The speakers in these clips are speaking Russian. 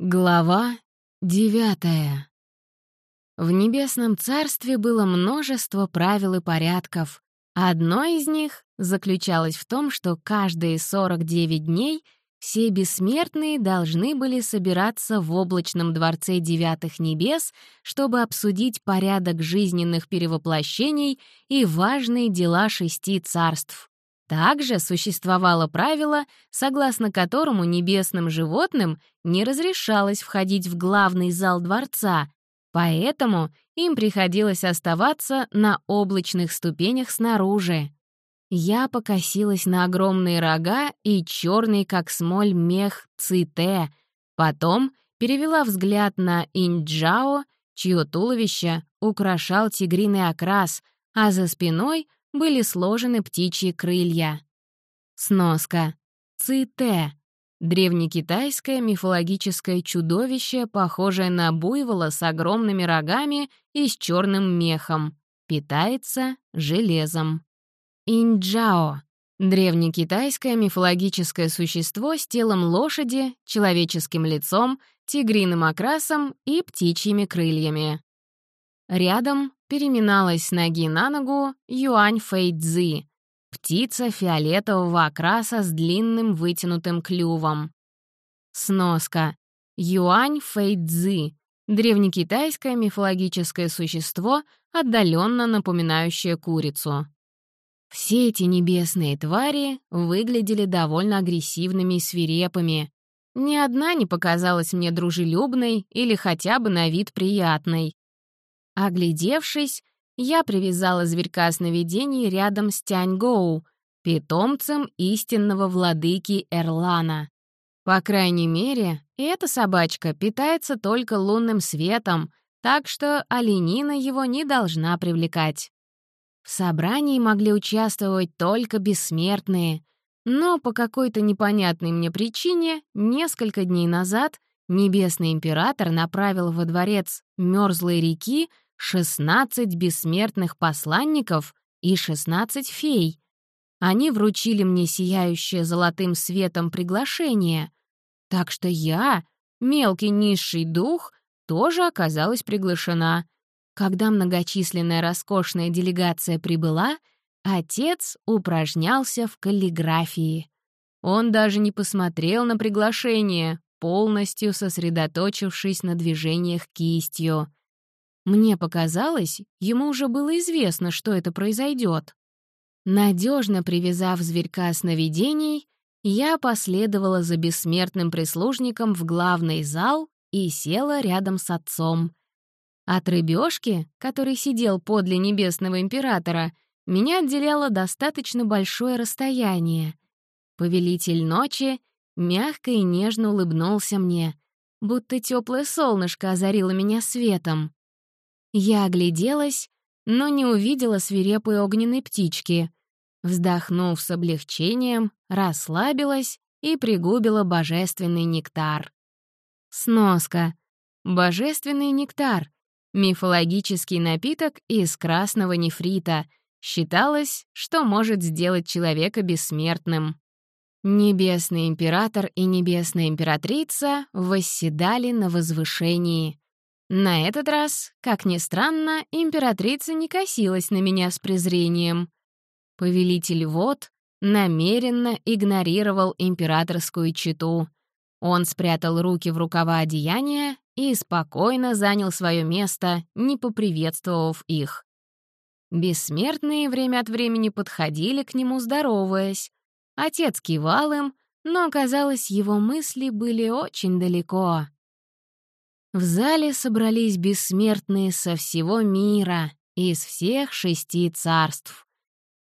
Глава девятая. В Небесном Царстве было множество правил и порядков. Одно из них заключалось в том, что каждые 49 дней все бессмертные должны были собираться в облачном дворце девятых небес, чтобы обсудить порядок жизненных перевоплощений и важные дела шести царств. Также существовало правило, согласно которому небесным животным не разрешалось входить в главный зал дворца, поэтому им приходилось оставаться на облачных ступенях снаружи. Я покосилась на огромные рога и черный, как смоль, мех Ците, потом перевела взгляд на Инджао, чье туловище украшал тигриный окрас, а за спиной были сложены птичьи крылья. Сноска. Ците. Древнекитайское мифологическое чудовище, похожее на буйвола с огромными рогами и с черным мехом. Питается железом. Инджао. Древнекитайское мифологическое существо с телом лошади, человеческим лицом, тигриным окрасом и птичьими крыльями. Рядом переминалась ноги на ногу Юань Фэйцзы, птица фиолетового окраса с длинным вытянутым клювом. Сноска. Юань Фэйцзы — древнекитайское мифологическое существо, отдаленно напоминающее курицу. Все эти небесные твари выглядели довольно агрессивными и свирепыми. Ни одна не показалась мне дружелюбной или хотя бы на вид приятной. Оглядевшись, я привязала зверька сновидений рядом с Тяньгоу, питомцем истинного владыки Эрлана. По крайней мере, эта собачка питается только лунным светом, так что оленина его не должна привлекать. В собрании могли участвовать только бессмертные, но по какой-то непонятной мне причине несколько дней назад Небесный Император направил во дворец Мёрзлой реки 16 бессмертных посланников и 16 фей. Они вручили мне сияющее золотым светом приглашение, так что я, мелкий низший дух, тоже оказалась приглашена. Когда многочисленная роскошная делегация прибыла, отец упражнялся в каллиграфии. Он даже не посмотрел на приглашение, полностью сосредоточившись на движениях кистью. Мне показалось, ему уже было известно, что это произойдет. Надежно привязав зверька сновидений, я последовала за бессмертным прислужником в главный зал и села рядом с отцом. От рыбешки, который сидел подле небесного императора, меня отделяло достаточно большое расстояние. Повелитель ночи мягко и нежно улыбнулся мне, будто теплое солнышко озарило меня светом. Я огляделась, но не увидела свирепой огненной птички. Вздохнув с облегчением, расслабилась и пригубила божественный нектар. Сноска. Божественный нектар — мифологический напиток из красного нефрита. Считалось, что может сделать человека бессмертным. Небесный император и небесная императрица восседали на возвышении. На этот раз, как ни странно, императрица не косилась на меня с презрением. Повелитель вод намеренно игнорировал императорскую читу. Он спрятал руки в рукава одеяния и спокойно занял свое место, не поприветствовав их. Бессмертные время от времени подходили к нему, здороваясь. Отец кивал им, но, казалось, его мысли были очень далеко. В зале собрались бессмертные со всего мира, из всех шести царств.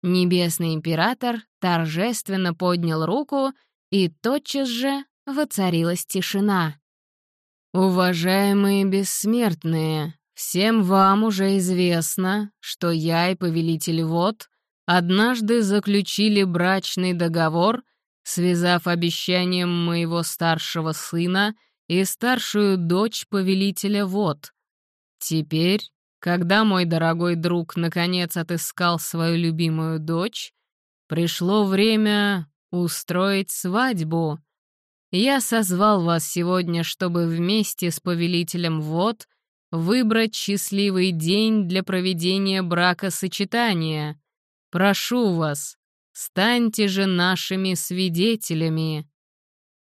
Небесный император торжественно поднял руку, и тотчас же воцарилась тишина. «Уважаемые бессмертные, всем вам уже известно, что я и повелитель вод однажды заключили брачный договор, связав обещанием моего старшего сына — и старшую дочь повелителя вод. Теперь, когда мой дорогой друг наконец отыскал свою любимую дочь, пришло время устроить свадьбу. я созвал вас сегодня, чтобы вместе с повелителем вод выбрать счастливый день для проведения бракосочетания. Прошу вас, станьте же нашими свидетелями».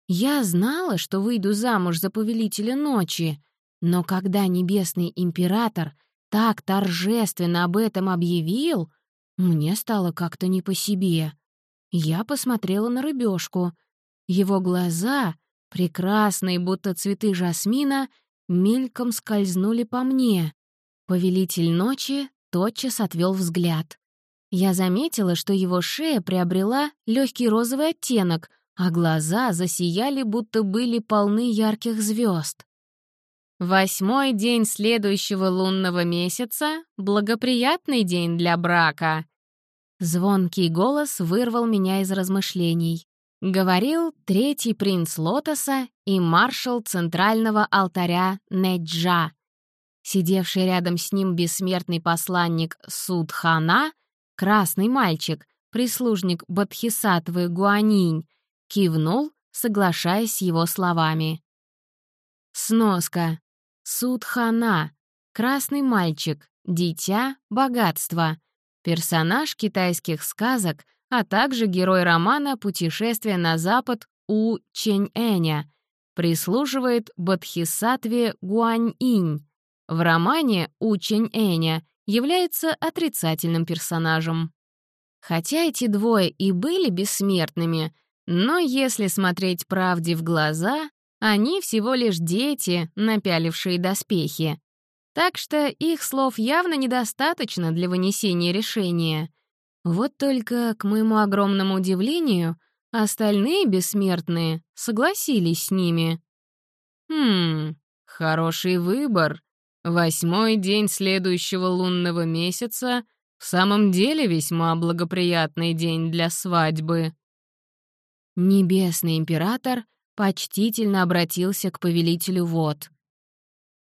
Я знала, что выйду замуж за повелителя ночи, но когда небесный император так торжественно об этом объявил, мне стало как-то не по себе. Я посмотрела на рыбешку. Его глаза, прекрасные, будто цветы жасмина, мельком скользнули по мне. Повелитель ночи тотчас отвел взгляд. Я заметила, что его шея приобрела легкий розовый оттенок, а глаза засияли, будто были полны ярких звезд. Восьмой день следующего лунного месяца — благоприятный день для брака. Звонкий голос вырвал меня из размышлений. Говорил третий принц Лотоса и маршал центрального алтаря Неджа. Сидевший рядом с ним бессмертный посланник Судхана, красный мальчик, прислужник Бадхисатвы Гуанинь, кивнул, соглашаясь с его словами. Сноска. Судхана. Красный мальчик. Дитя. Богатство. Персонаж китайских сказок, а также герой романа «Путешествие на запад» У Чэнь-Эня. Прислуживает Бодхисаттве Гуань-Инь. В романе У Чэнь-Эня является отрицательным персонажем. Хотя эти двое и были бессмертными — но если смотреть правде в глаза, они всего лишь дети, напялившие доспехи. Так что их слов явно недостаточно для вынесения решения. Вот только, к моему огромному удивлению, остальные бессмертные согласились с ними. «Хм, хороший выбор. Восьмой день следующего лунного месяца в самом деле весьма благоприятный день для свадьбы», Небесный император почтительно обратился к повелителю вод.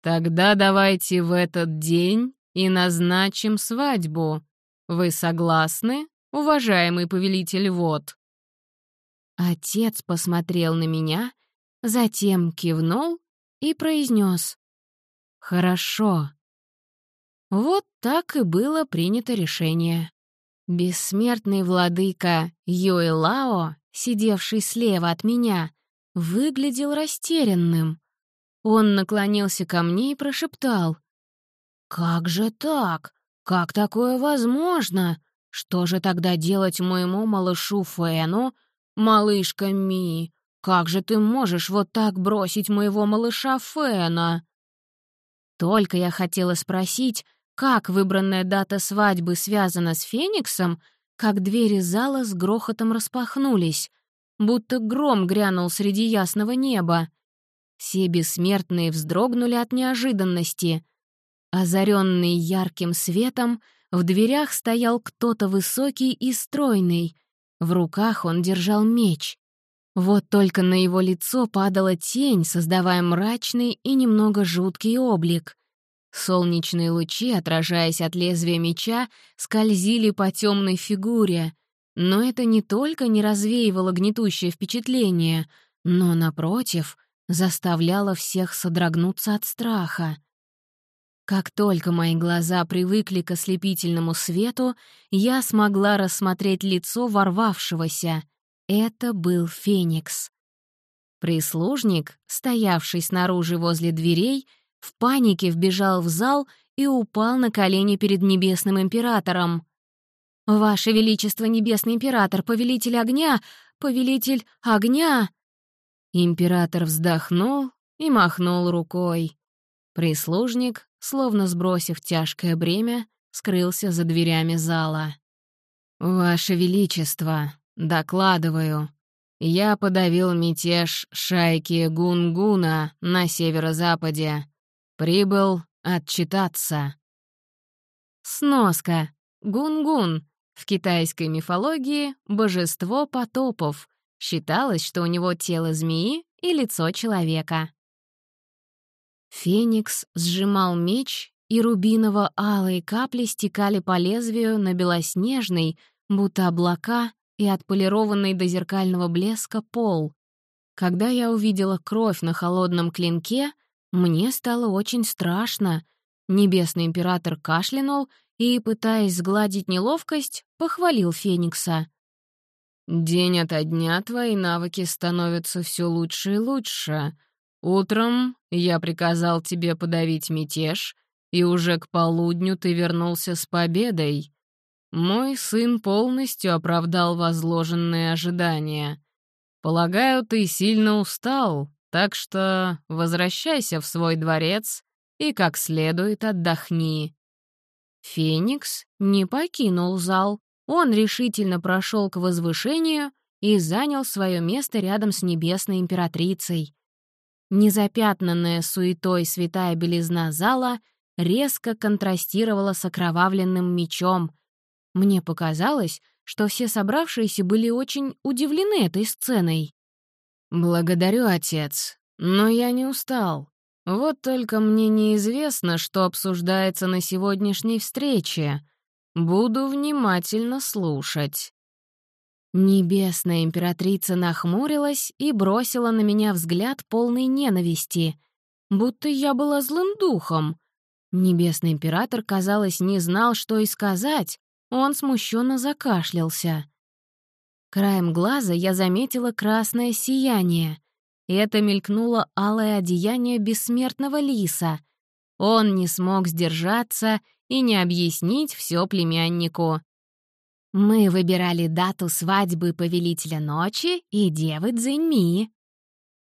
«Тогда давайте в этот день и назначим свадьбу. Вы согласны, уважаемый повелитель вод?» Отец посмотрел на меня, затем кивнул и произнес «Хорошо». Вот так и было принято решение. Бессмертный владыка Юэлао сидевший слева от меня, выглядел растерянным. Он наклонился ко мне и прошептал. «Как же так? Как такое возможно? Что же тогда делать моему малышу Фену, малышка Ми? Как же ты можешь вот так бросить моего малыша Фена?» Только я хотела спросить, как выбранная дата свадьбы связана с Фениксом, как двери зала с грохотом распахнулись, будто гром грянул среди ясного неба. Все бессмертные вздрогнули от неожиданности. Озаренный ярким светом, в дверях стоял кто-то высокий и стройный. В руках он держал меч. Вот только на его лицо падала тень, создавая мрачный и немного жуткий облик. Солнечные лучи, отражаясь от лезвия меча, скользили по темной фигуре. Но это не только не развеивало гнетущее впечатление, но, напротив, заставляло всех содрогнуться от страха. Как только мои глаза привыкли к ослепительному свету, я смогла рассмотреть лицо ворвавшегося. Это был Феникс. Прислужник, стоявший снаружи возле дверей, в панике вбежал в зал и упал на колени перед небесным императором. «Ваше Величество, Небесный Император, Повелитель Огня! Повелитель Огня!» Император вздохнул и махнул рукой. Прислужник, словно сбросив тяжкое бремя, скрылся за дверями зала. «Ваше Величество, докладываю, я подавил мятеж шайки Гунгуна на северо-западе. Прибыл отчитаться. Сноска. Гунгун. В китайской мифологии — божество потопов. Считалось, что у него тело змеи и лицо человека. Феникс сжимал меч, и рубиново-алые капли стекали по лезвию на белоснежный, будто облака и отполированный до зеркального блеска пол. Когда я увидела кровь на холодном клинке, мне стало очень страшно. Небесный император кашлянул и, пытаясь сгладить неловкость, похвалил Феникса. «День ото дня твои навыки становятся все лучше и лучше. Утром я приказал тебе подавить мятеж, и уже к полудню ты вернулся с победой. Мой сын полностью оправдал возложенные ожидания. Полагаю, ты сильно устал, так что возвращайся в свой дворец и как следует отдохни». Феникс не покинул зал. Он решительно прошел к возвышению и занял свое место рядом с небесной императрицей. Незапятнанная суетой святая белизна зала резко контрастировала с окровавленным мечом. Мне показалось, что все собравшиеся были очень удивлены этой сценой. «Благодарю, отец, но я не устал. Вот только мне неизвестно, что обсуждается на сегодняшней встрече. Буду внимательно слушать». Небесная императрица нахмурилась и бросила на меня взгляд полной ненависти, будто я была злым духом. Небесный император, казалось, не знал, что и сказать, он смущенно закашлялся. Краем глаза я заметила красное сияние. Это мелькнуло алое одеяние бессмертного лиса. Он не смог сдержаться и не объяснить все племяннику. Мы выбирали дату свадьбы Повелителя Ночи и Девы Цзиньми.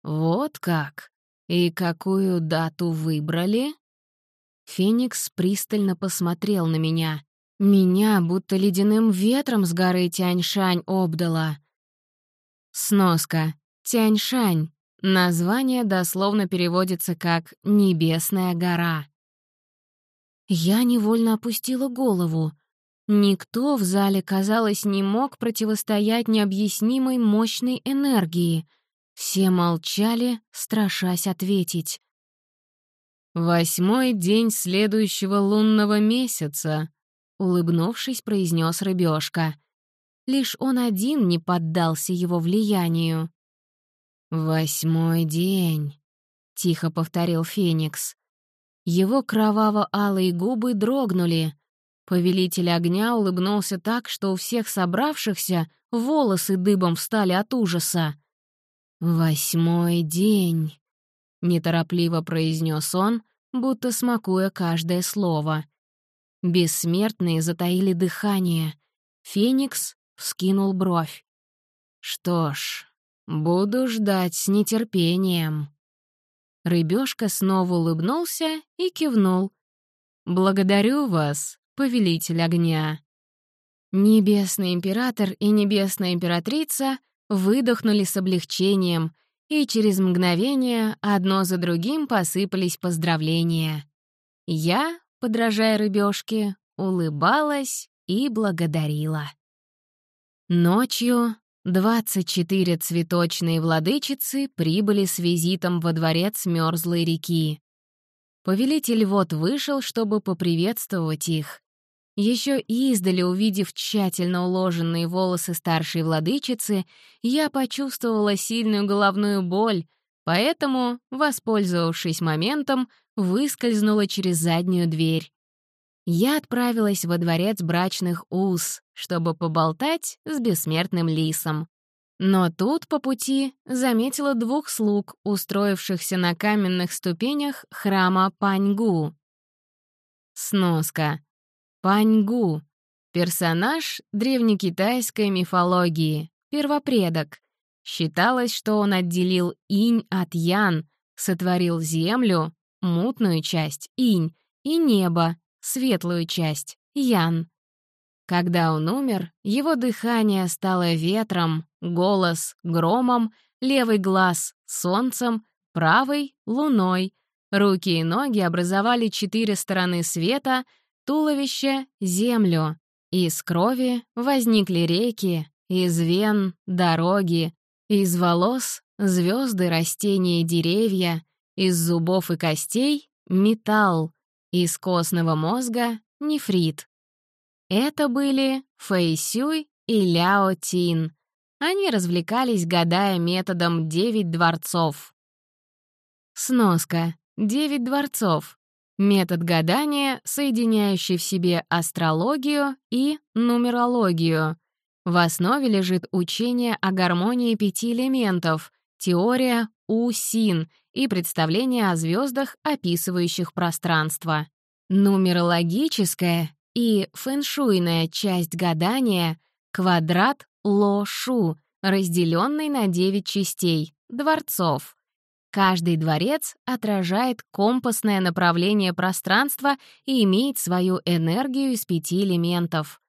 Вот как? И какую дату выбрали? Феникс пристально посмотрел на меня. Меня будто ледяным ветром с горы Тяньшань обдало. Сноска. Тяньшань. Название дословно переводится как «Небесная гора». Я невольно опустила голову — Никто в зале, казалось, не мог противостоять необъяснимой мощной энергии. Все молчали, страшась ответить. «Восьмой день следующего лунного месяца», — улыбнувшись, произнес рыбешка. Лишь он один не поддался его влиянию. «Восьмой день», — тихо повторил Феникс. Его кроваво-алые губы дрогнули — Повелитель огня улыбнулся так, что у всех собравшихся волосы дыбом встали от ужаса. «Восьмой день», — неторопливо произнес он, будто смакуя каждое слово. Бессмертные затаили дыхание. Феникс вскинул бровь. «Что ж, буду ждать с нетерпением». Рыбешка снова улыбнулся и кивнул. «Благодарю вас, повелитель огня. Небесный император и небесная императрица выдохнули с облегчением, и через мгновение одно за другим посыпались поздравления. Я, подражая рыбешке, улыбалась и благодарила. Ночью 24 цветочные владычицы прибыли с визитом во дворец Мёрзлой реки. Повелитель вот вышел, чтобы поприветствовать их. Еще издали, увидев тщательно уложенные волосы старшей владычицы, я почувствовала сильную головную боль, поэтому, воспользовавшись моментом, выскользнула через заднюю дверь. Я отправилась во дворец брачных уз, чтобы поболтать с бессмертным лисом. Но тут по пути заметила двух слуг, устроившихся на каменных ступенях храма Паньгу. Сноска. Паньгу — персонаж древнекитайской мифологии, первопредок. Считалось, что он отделил инь от ян, сотворил землю, мутную часть, инь, и небо, светлую часть, ян. Когда он умер, его дыхание стало ветром, голос — громом, левый глаз — солнцем, правый — луной, руки и ноги образовали четыре стороны света — туловище — землю. Из крови возникли реки, из вен — дороги, из волос — звезды, растения и деревья, из зубов и костей — металл, из костного мозга — нефрит. Это были Фэйсюй и Ляо Тин. они развлекались, гадая методом «девять дворцов». Сноска. «Девять дворцов». Метод гадания, соединяющий в себе астрологию и нумерологию. В основе лежит учение о гармонии пяти элементов, теория У-Син и представление о звездах, описывающих пространство. Нумерологическая и фэншуйная часть гадания — квадрат Ло-Шу, разделенный на девять частей, дворцов. Каждый дворец отражает компасное направление пространства и имеет свою энергию из пяти элементов.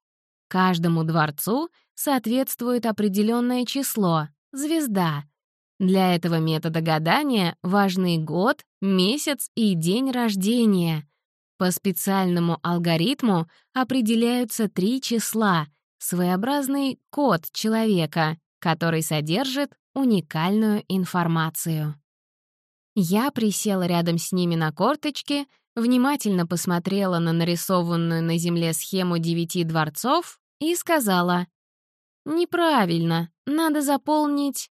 Каждому дворцу соответствует определенное число — звезда. Для этого метода гадания важны год, месяц и день рождения. По специальному алгоритму определяются три числа — своеобразный код человека, который содержит уникальную информацию. Я присела рядом с ними на корточки, внимательно посмотрела на нарисованную на земле схему девяти дворцов и сказала «Неправильно, надо заполнить...»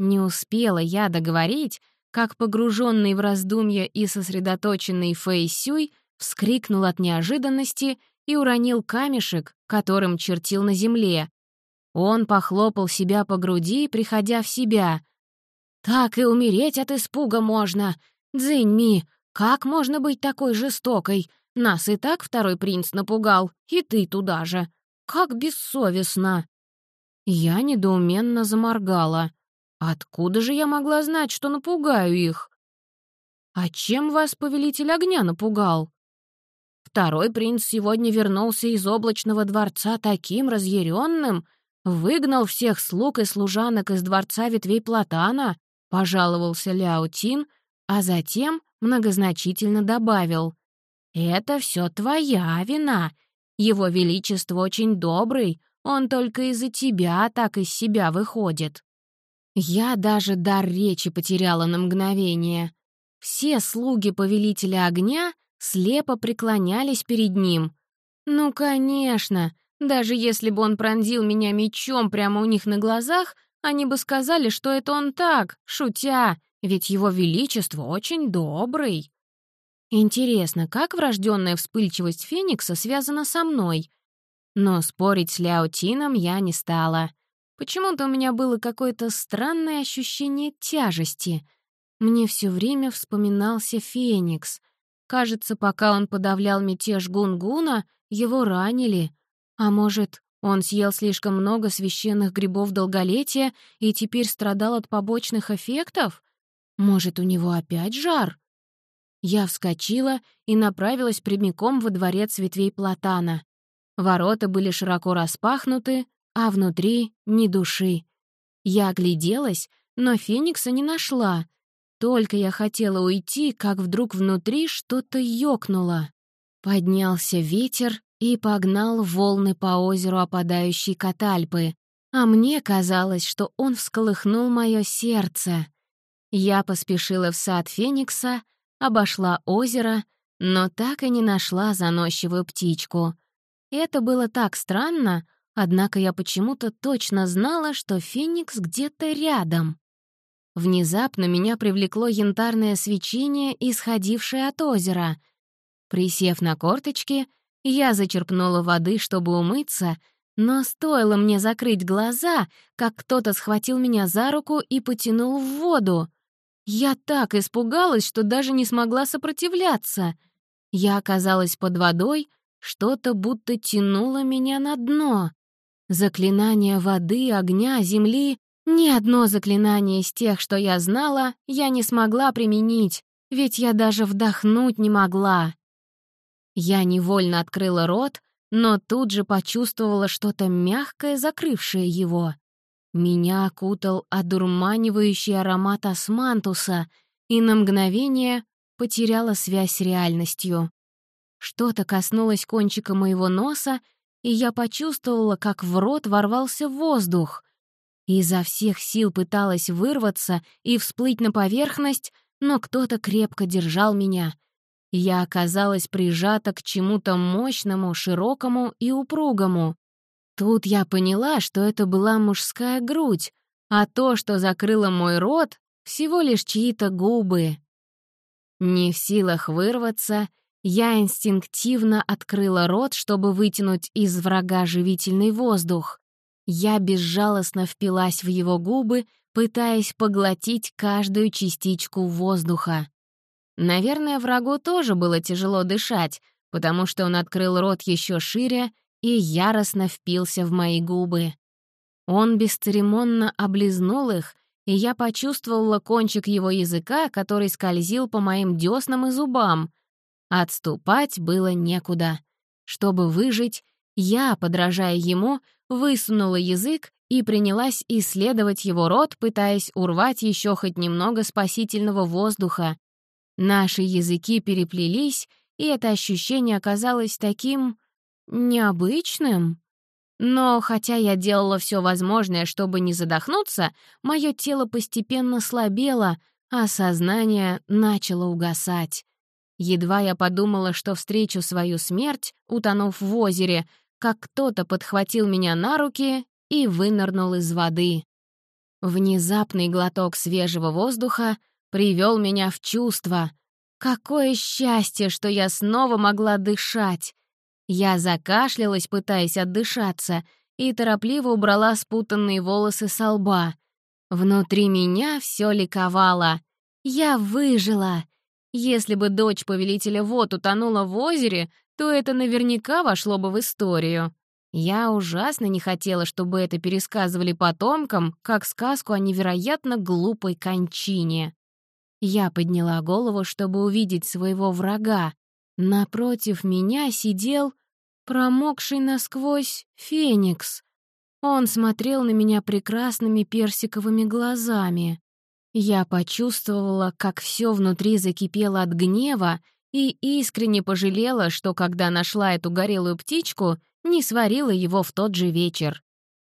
Не успела я договорить, как погруженный в раздумья и сосредоточенный Фэй Сюй вскрикнул от неожиданности и уронил камешек, которым чертил на земле. Он похлопал себя по груди, приходя в себя. «Так и умереть от испуга можно! Дзиньми, как можно быть такой жестокой? Нас и так второй принц напугал, и ты туда же. Как бессовестно!» Я недоуменно заморгала. Откуда же я могла знать, что напугаю их? «А чем вас повелитель огня напугал?» Второй принц сегодня вернулся из облачного дворца таким разъяренным, выгнал всех слуг и служанок из дворца ветвей Платана, пожаловался Ляо Тин, а затем многозначительно добавил «Это все твоя вина. Его Величество очень добрый, он только из-за тебя так из себя выходит». Я даже дар речи потеряла на мгновение. Все слуги повелителя огня слепо преклонялись перед ним. Ну, конечно, даже если бы он пронзил меня мечом прямо у них на глазах, они бы сказали, что это он так, шутя, ведь его величество очень добрый. Интересно, как врожденная вспыльчивость Феникса связана со мной? Но спорить с Ляо Тином я не стала. Почему-то у меня было какое-то странное ощущение тяжести. Мне все время вспоминался Феникс. Кажется, пока он подавлял мятеж Гунгуна, его ранили. А может, он съел слишком много священных грибов долголетия и теперь страдал от побочных эффектов? Может, у него опять жар? Я вскочила и направилась прямиком во дворец ветвей платана. Ворота были широко распахнуты, а внутри — ни души. Я огляделась, но Феникса не нашла. Только я хотела уйти, как вдруг внутри что-то ёкнуло. Поднялся ветер и погнал волны по озеру опадающей Катальпы, а мне казалось, что он всколыхнул мое сердце. Я поспешила в сад Феникса, обошла озеро, но так и не нашла заносчивую птичку. Это было так странно, однако я почему-то точно знала, что Феникс где-то рядом. Внезапно меня привлекло янтарное свечение, исходившее от озера. Присев на корточки, я зачерпнула воды, чтобы умыться, но стоило мне закрыть глаза, как кто-то схватил меня за руку и потянул в воду. Я так испугалась, что даже не смогла сопротивляться. Я оказалась под водой, что-то будто тянуло меня на дно. Заклинания воды, огня, земли — ни одно заклинание из тех, что я знала, я не смогла применить, ведь я даже вдохнуть не могла. Я невольно открыла рот, но тут же почувствовала что-то мягкое, закрывшее его. Меня окутал одурманивающий аромат османтуса, и на мгновение потеряла связь с реальностью. Что-то коснулось кончика моего носа, и я почувствовала, как в рот ворвался воздух. Изо всех сил пыталась вырваться и всплыть на поверхность, но кто-то крепко держал меня. Я оказалась прижата к чему-то мощному, широкому и упругому. Тут я поняла, что это была мужская грудь, а то, что закрыло мой рот, всего лишь чьи-то губы. Не в силах вырваться, я инстинктивно открыла рот, чтобы вытянуть из врага живительный воздух. Я безжалостно впилась в его губы, пытаясь поглотить каждую частичку воздуха. Наверное, врагу тоже было тяжело дышать, потому что он открыл рот еще шире и яростно впился в мои губы. Он бесцеремонно облизнул их, и я почувствовала кончик его языка, который скользил по моим деснам и зубам. Отступать было некуда. Чтобы выжить, я, подражая ему, высунула язык и принялась исследовать его рот, пытаясь урвать еще хоть немного спасительного воздуха. Наши языки переплелись, и это ощущение оказалось таким необычным. Но хотя я делала все возможное, чтобы не задохнуться, мое тело постепенно слабело, а сознание начало угасать. Едва я подумала, что встречу свою смерть, утонув в озере, как кто-то подхватил меня на руки и вынырнул из воды. Внезапный глоток свежего воздуха привел меня в чувство. Какое счастье, что я снова могла дышать! Я закашлялась, пытаясь отдышаться, и торопливо убрала спутанные волосы со лба. Внутри меня все ликовало. Я выжила. Если бы дочь повелителя вод утонула в озере, то это наверняка вошло бы в историю. Я ужасно не хотела, чтобы это пересказывали потомкам, как сказку о невероятно глупой кончине. Я подняла голову, чтобы увидеть своего врага. Напротив меня сидел промокший насквозь феникс. Он смотрел на меня прекрасными персиковыми глазами. Я почувствовала, как все внутри закипело от гнева и искренне пожалела, что когда нашла эту горелую птичку, не сварила его в тот же вечер.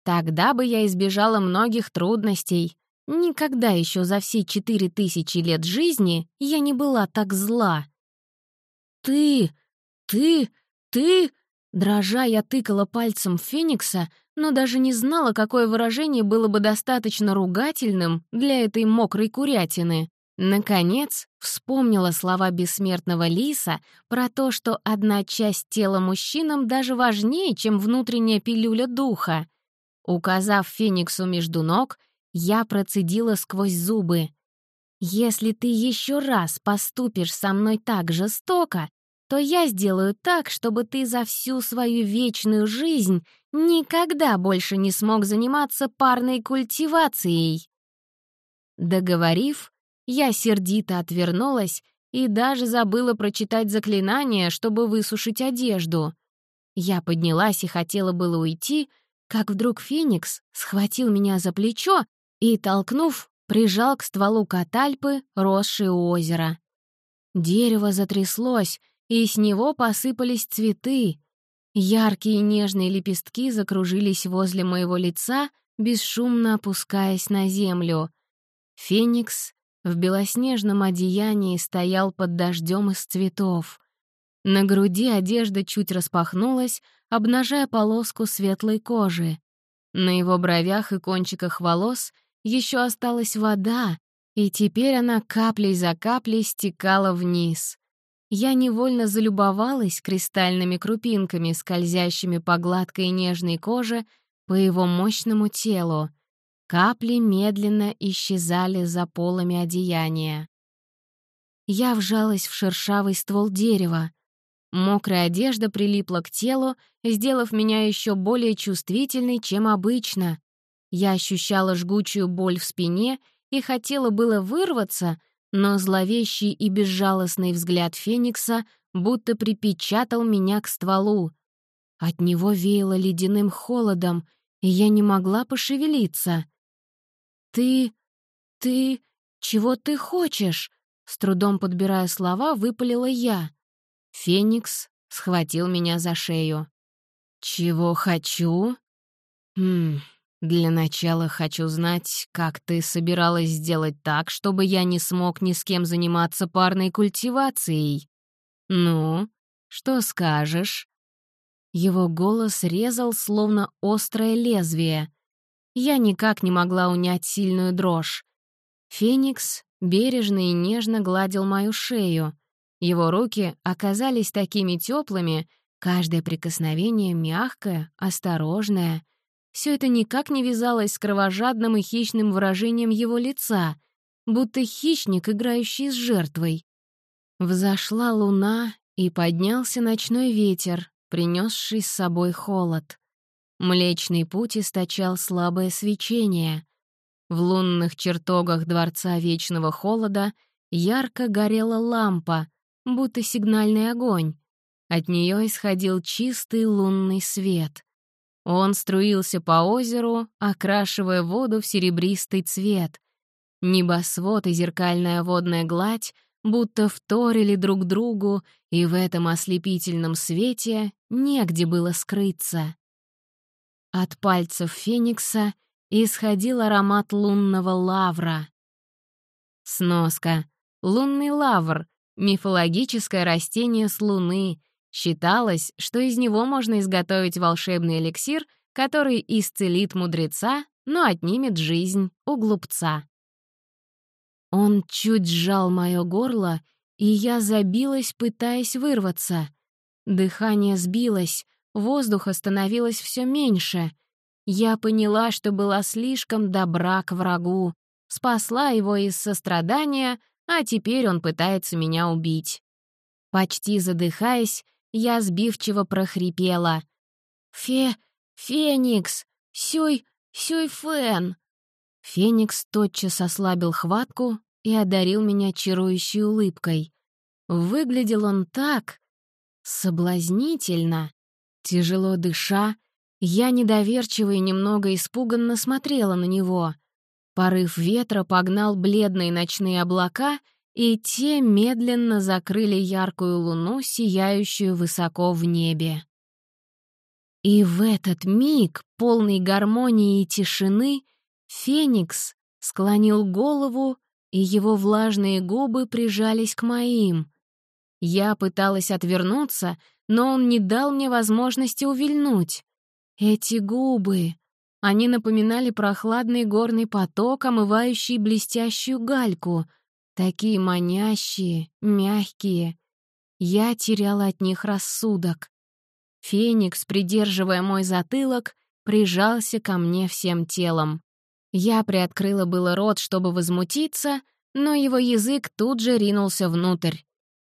Тогда бы я избежала многих трудностей. Никогда еще за все четыре тысячи лет жизни я не была так зла. «Ты! Ты! Ты!» Дрожа, я тыкала пальцем в Феникса, но даже не знала, какое выражение было бы достаточно ругательным для этой мокрой курятины. Наконец, вспомнила слова бессмертного Лиса про то, что одна часть тела мужчинам даже важнее, чем внутренняя пилюля духа. Указав Фениксу между ног, я процедила сквозь зубы. «Если ты еще раз поступишь со мной так жестоко, то я сделаю так, чтобы ты за всю свою вечную жизнь никогда больше не смог заниматься парной культивацией». Договорив, я сердито отвернулась и даже забыла прочитать заклинание, чтобы высушить одежду. Я поднялась и хотела было уйти, как вдруг Феникс схватил меня за плечо и, толкнув, прижал к стволу катальпы, росшей у озера. Дерево затряслось, и с него посыпались цветы. Яркие нежные лепестки закружились возле моего лица, бесшумно опускаясь на землю. Феникс в белоснежном одеянии стоял под дождем из цветов. На груди одежда чуть распахнулась, обнажая полоску светлой кожи. На его бровях и кончиках волос еще осталась вода, и теперь она каплей за каплей стекала вниз. Я невольно залюбовалась кристальными крупинками, скользящими по гладкой нежной коже, по его мощному телу. Капли медленно исчезали за полами одеяния. Я вжалась в шершавый ствол дерева. Мокрая одежда прилипла к телу, сделав меня еще более чувствительной, чем обычно. Я ощущала жгучую боль в спине и хотела было вырваться, но зловещий и безжалостный взгляд Феникса будто припечатал меня к стволу. От него веяло ледяным холодом, и я не могла пошевелиться. «Ты... ты... чего ты хочешь?» С трудом подбирая слова, выпалила я. Феникс схватил меня за шею. «Чего хочу?» «Хм, для начала хочу знать, как ты собиралась сделать так, чтобы я не смог ни с кем заниматься парной культивацией. Ну, что скажешь?» Его голос резал, словно острое лезвие. Я никак не могла унять сильную дрожь. Феникс бережно и нежно гладил мою шею. Его руки оказались такими теплыми, каждое прикосновение мягкое, осторожное. Все это никак не вязалось с кровожадным и хищным выражением его лица, будто хищник, играющий с жертвой. Взошла луна, и поднялся ночной ветер, принесший с собой холод. Млечный путь источал слабое свечение. В лунных чертогах Дворца Вечного Холода ярко горела лампа, будто сигнальный огонь. От нее исходил чистый лунный свет. Он струился по озеру, окрашивая воду в серебристый цвет. Небосвод и зеркальная водная гладь будто вторили друг другу, и в этом ослепительном свете негде было скрыться. От пальцев Феникса исходил аромат лунного лавра. Сноска. Лунный лавр — мифологическое растение с луны. Считалось, что из него можно изготовить волшебный эликсир, который исцелит мудреца, но отнимет жизнь у глупца. Он чуть сжал мое горло, и я забилась, пытаясь вырваться. Дыхание сбилось, воздуха становилось все меньше. Я поняла, что была слишком добра к врагу, спасла его из сострадания, а теперь он пытается меня убить. Почти задыхаясь, я сбивчиво прохрипела. «Фе... Феникс! Сюй... Сюй Фен!» Феникс тотчас ослабил хватку и одарил меня чарующей улыбкой. Выглядел он так... соблазнительно. Тяжело дыша, я недоверчиво и немного испуганно смотрела на него. Порыв ветра погнал бледные ночные облака, и те медленно закрыли яркую луну, сияющую высоко в небе. И в этот миг, полный гармонии и тишины, Феникс склонил голову, и его влажные губы прижались к моим. Я пыталась отвернуться, но он не дал мне возможности увильнуть. Эти губы... Они напоминали прохладный горный поток, омывающий блестящую гальку. Такие манящие, мягкие. Я теряла от них рассудок. Феникс, придерживая мой затылок, прижался ко мне всем телом. Я приоткрыла было рот, чтобы возмутиться, но его язык тут же ринулся внутрь.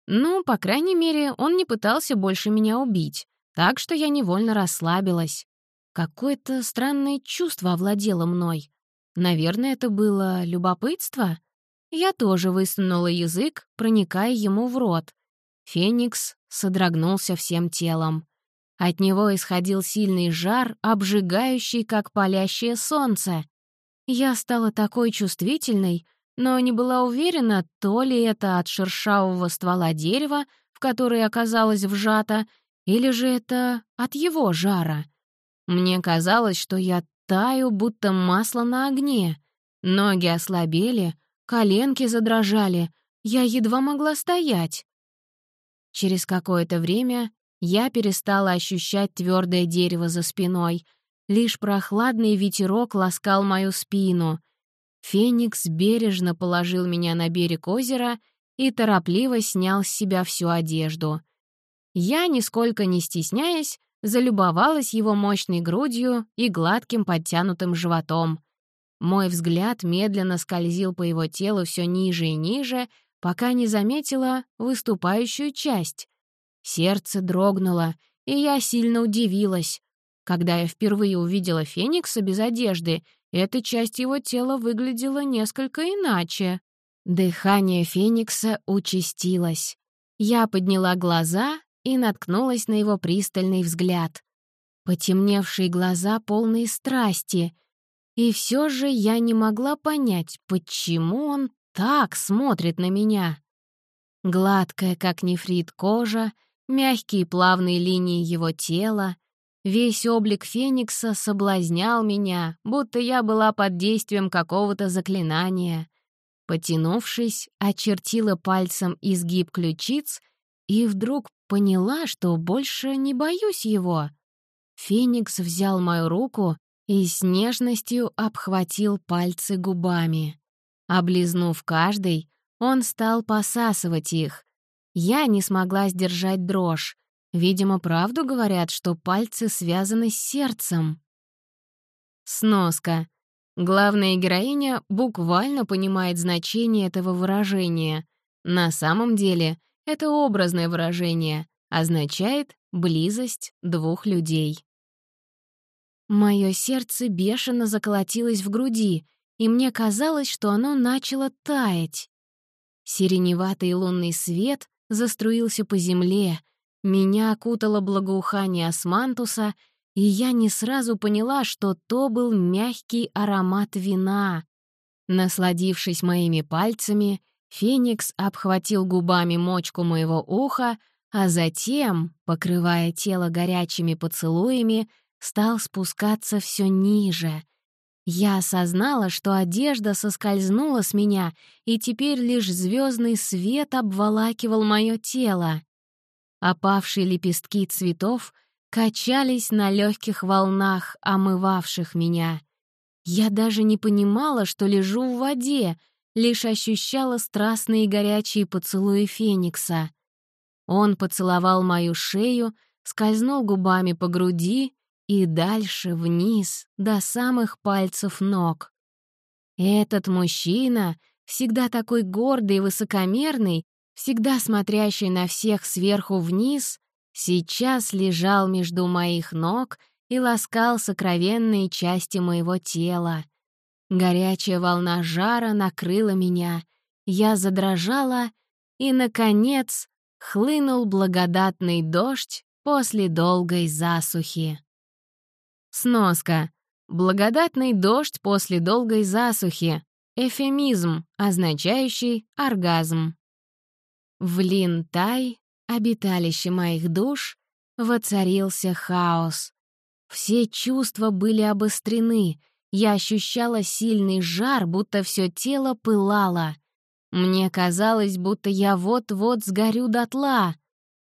Ну, по крайней мере, он не пытался больше меня убить, так что я невольно расслабилась. Какое-то странное чувство овладело мной. Наверное, это было любопытство. Я тоже высунула язык, проникая ему в рот. Феникс содрогнулся всем телом. От него исходил сильный жар, обжигающий, как палящее солнце. Я стала такой чувствительной, но не была уверена, то ли это от шершавого ствола дерева, в который оказалась вжата, или же это от его жара. Мне казалось, что я таю, будто масло на огне. Ноги ослабели, коленки задрожали, я едва могла стоять. Через какое-то время я перестала ощущать твердое дерево за спиной — Лишь прохладный ветерок ласкал мою спину. Феникс бережно положил меня на берег озера и торопливо снял с себя всю одежду. Я, нисколько не стесняясь, залюбовалась его мощной грудью и гладким подтянутым животом. Мой взгляд медленно скользил по его телу все ниже и ниже, пока не заметила выступающую часть. Сердце дрогнуло, и я сильно удивилась. Когда я впервые увидела Феникса без одежды, эта часть его тела выглядела несколько иначе. Дыхание Феникса участилось. Я подняла глаза и наткнулась на его пристальный взгляд. Потемневшие глаза полные страсти. И все же я не могла понять, почему он так смотрит на меня. Гладкая, как нефрит, кожа, мягкие плавные линии его тела — Весь облик Феникса соблазнял меня, будто я была под действием какого-то заклинания. Потянувшись, очертила пальцем изгиб ключиц и вдруг поняла, что больше не боюсь его. Феникс взял мою руку и с нежностью обхватил пальцы губами. Облизнув каждый, он стал посасывать их. Я не смогла сдержать дрожь. Видимо, правду говорят, что пальцы связаны с сердцем. Сноска. Главная героиня буквально понимает значение этого выражения. На самом деле это образное выражение, означает близость двух людей. Мое сердце бешено заколотилось в груди, и мне казалось, что оно начало таять. Сиреневатый лунный свет заструился по земле, меня окутало благоухание османтуса, и я не сразу поняла, что то был мягкий аромат вина. Насладившись моими пальцами, Феникс обхватил губами мочку моего уха, а затем, покрывая тело горячими поцелуями, стал спускаться все ниже. Я осознала, что одежда соскользнула с меня, и теперь лишь звездный свет обволакивал мое тело. Опавшие лепестки цветов качались на легких волнах, омывавших меня. Я даже не понимала, что лежу в воде, лишь ощущала страстные горячие поцелуи Феникса. Он поцеловал мою шею, скользнул губами по груди и дальше вниз, до самых пальцев ног. Этот мужчина, всегда такой гордый и высокомерный, всегда смотрящий на всех сверху вниз, сейчас лежал между моих ног и ласкал сокровенные части моего тела. Горячая волна жара накрыла меня, я задрожала, и, наконец, хлынул благодатный дождь после долгой засухи. Сноска. Благодатный дождь после долгой засухи. Эфемизм, означающий оргазм. В Линтай, обиталище моих душ, воцарился хаос. Все чувства были обострены, я ощущала сильный жар, будто все тело пылало. Мне казалось, будто я вот-вот сгорю дотла —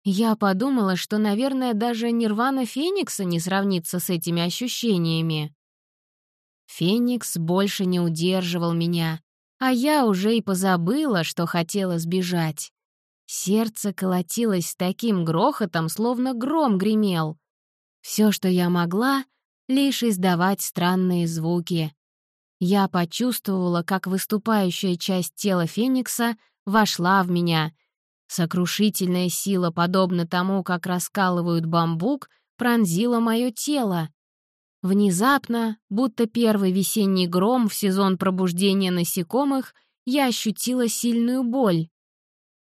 я подумала, что, наверное, даже нирвана Феникса не сравнится с этими ощущениями. Феникс больше не удерживал меня, а я уже и позабыла, что хотела сбежать. Сердце колотилось с таким грохотом, словно гром гремел. Все, что я могла, лишь издавать странные звуки. Я почувствовала, как выступающая часть тела Феникса вошла в меня — Сокрушительная сила, подобно тому, как раскалывают бамбук, пронзила мое тело. Внезапно, будто первый весенний гром в сезон пробуждения насекомых, я ощутила сильную боль.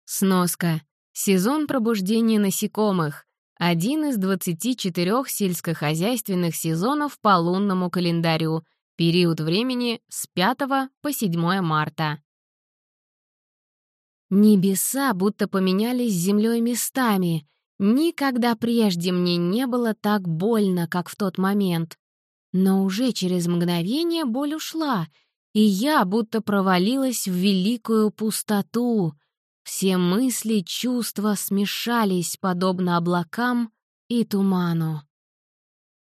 Сноска. Сезон пробуждения насекомых — один из 24 сельскохозяйственных сезонов по лунному календарю, период времени с 5 по 7 марта. Небеса будто поменялись с землей местами. Никогда прежде мне не было так больно, как в тот момент. Но уже через мгновение боль ушла, и я будто провалилась в великую пустоту. Все мысли, чувства смешались, подобно облакам и туману.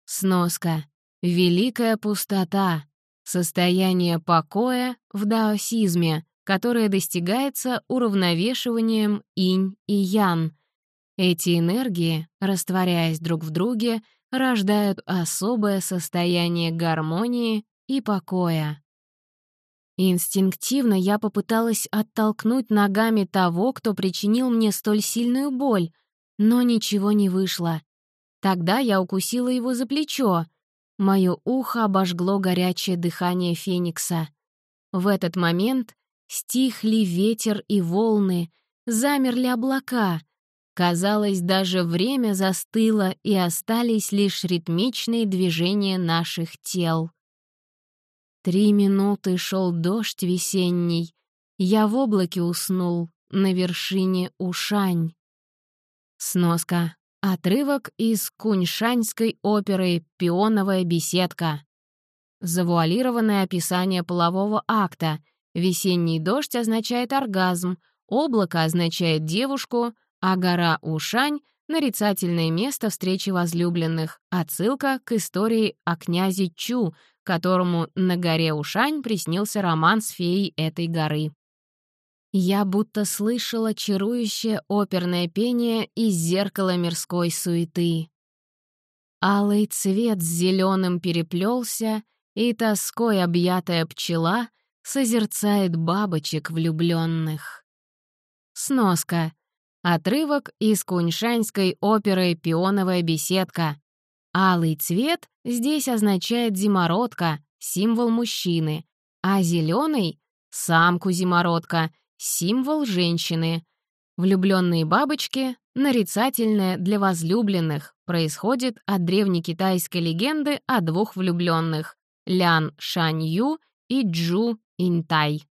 Сноска. Великая пустота. Состояние покоя в даосизме — которое достигается уравновешиванием инь и ян. Эти энергии, растворяясь друг в друге, рождают особое состояние гармонии и покоя. Инстинктивно я попыталась оттолкнуть ногами того, кто причинил мне столь сильную боль, но ничего не вышло. Тогда я укусила его за плечо. Моё ухо обожгло горячее дыхание Феникса. В этот момент Стихли ветер и волны, замерли облака. Казалось, даже время застыло, и остались лишь ритмичные движения наших тел. Три минуты шел дождь весенний. Я в облаке уснул на вершине Ушань. Сноска. Отрывок из куньшаньской оперы «Пионовая беседка». Завуалированное описание полового акта — Весенний дождь означает оргазм, облако означает девушку, а гора Ушань — нарицательное место встречи возлюбленных, отсылка к истории о князе Чу, которому на горе Ушань приснился роман с феей этой горы. Я будто слышала чарующее оперное пение из зеркала мирской суеты. Алый цвет с зеленым переплелся, и тоской объятая пчела созерцает бабочек влюбленных. Сноска. Отрывок из куньшанской оперы «Пионовая беседка». Алый цвет здесь означает зимородка, символ мужчины, а зеленый — самку зимородка, символ женщины. Влюбленные бабочки, нарицательное для возлюбленных, происходит от древнекитайской легенды о двух влюбленных — Лян Шанью и Джу Интай.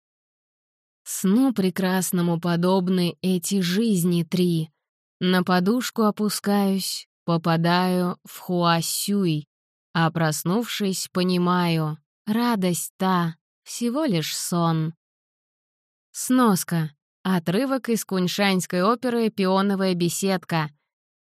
Сну прекрасному подобны эти жизни три. На подушку опускаюсь, попадаю в Хуасюй, а проснувшись, понимаю, радость та, всего лишь сон. Сноска. Отрывок из куньшанской оперы «Пионовая беседка».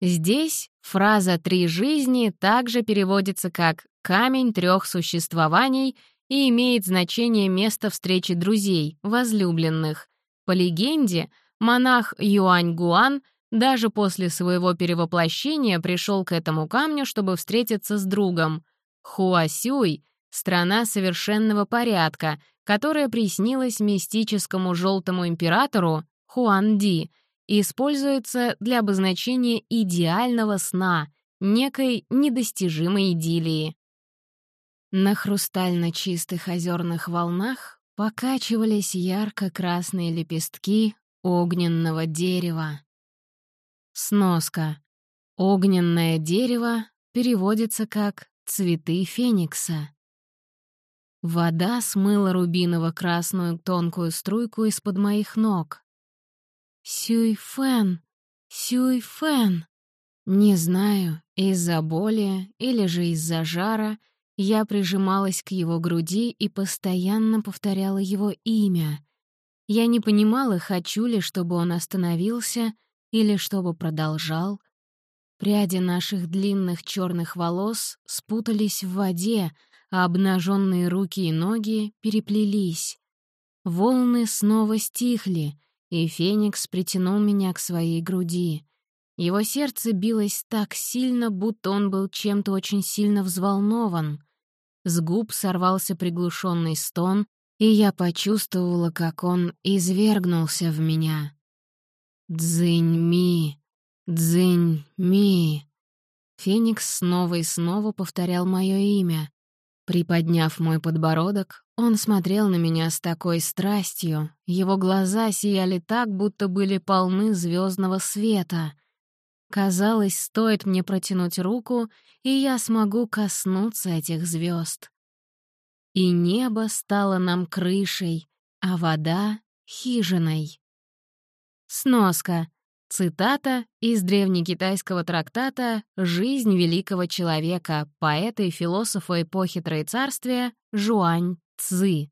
Здесь фраза «три жизни» также переводится как «камень трех существований» и имеет значение места встречи друзей, возлюбленных. По легенде, монах Юань Гуан даже после своего перевоплощения пришел к этому камню, чтобы встретиться с другом. Хуасюй — страна совершенного порядка, которая приснилась мистическому желтому императору Хуанди и используется для обозначения идеального сна, некой недостижимой идиллии. На хрустально чистых озерных волнах покачивались ярко-красные лепестки огненного дерева. Сноска. Огненное дерево переводится как «цветы феникса». Вода смыла рубиново-красную тонкую струйку из-под моих ног. «Сюй-фэн! Сюй-фэн!» Не знаю, из-за боли или же из-за жара я прижималась к его груди и постоянно повторяла его имя. Я не понимала, хочу ли, чтобы он остановился или чтобы продолжал. Пряди наших длинных черных волос спутались в воде, а обнаженные руки и ноги переплелись. Волны снова стихли, и Феникс притянул меня к своей груди. Его сердце билось так сильно, будто он был чем-то очень сильно взволнован. С губ сорвался приглушенный стон, и я почувствовала, как он извергнулся в меня. «Дзынь-ми! Дзынь-ми!» Феникс снова и снова повторял мое имя. Приподняв мой подбородок, он смотрел на меня с такой страстью, его глаза сияли так, будто были полны звездного света. Казалось, стоит мне протянуть руку, и я смогу коснуться этих звезд. И небо стало нам крышей, а вода — хижиной. Сноска. Цитата из древнекитайского трактата «Жизнь великого человека» поэта и философа эпохи Троецарствия Жуань Цзы.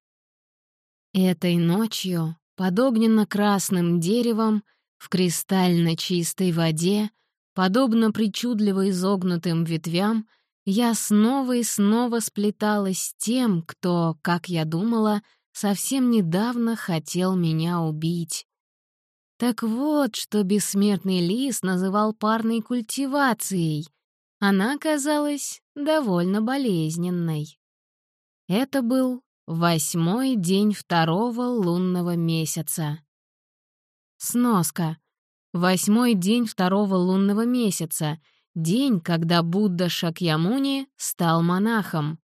Этой ночью под огненно-красным деревом в кристально чистой воде, подобно причудливо изогнутым ветвям, я снова и снова сплеталась с тем, кто, как я думала, совсем недавно хотел меня убить. Так вот, что бессмертный лис называл парной культивацией. Она казалась довольно болезненной. Это был восьмой день второго лунного месяца. Сноска. Восьмой день второго лунного месяца — день, когда Будда Шакьямуни стал монахом.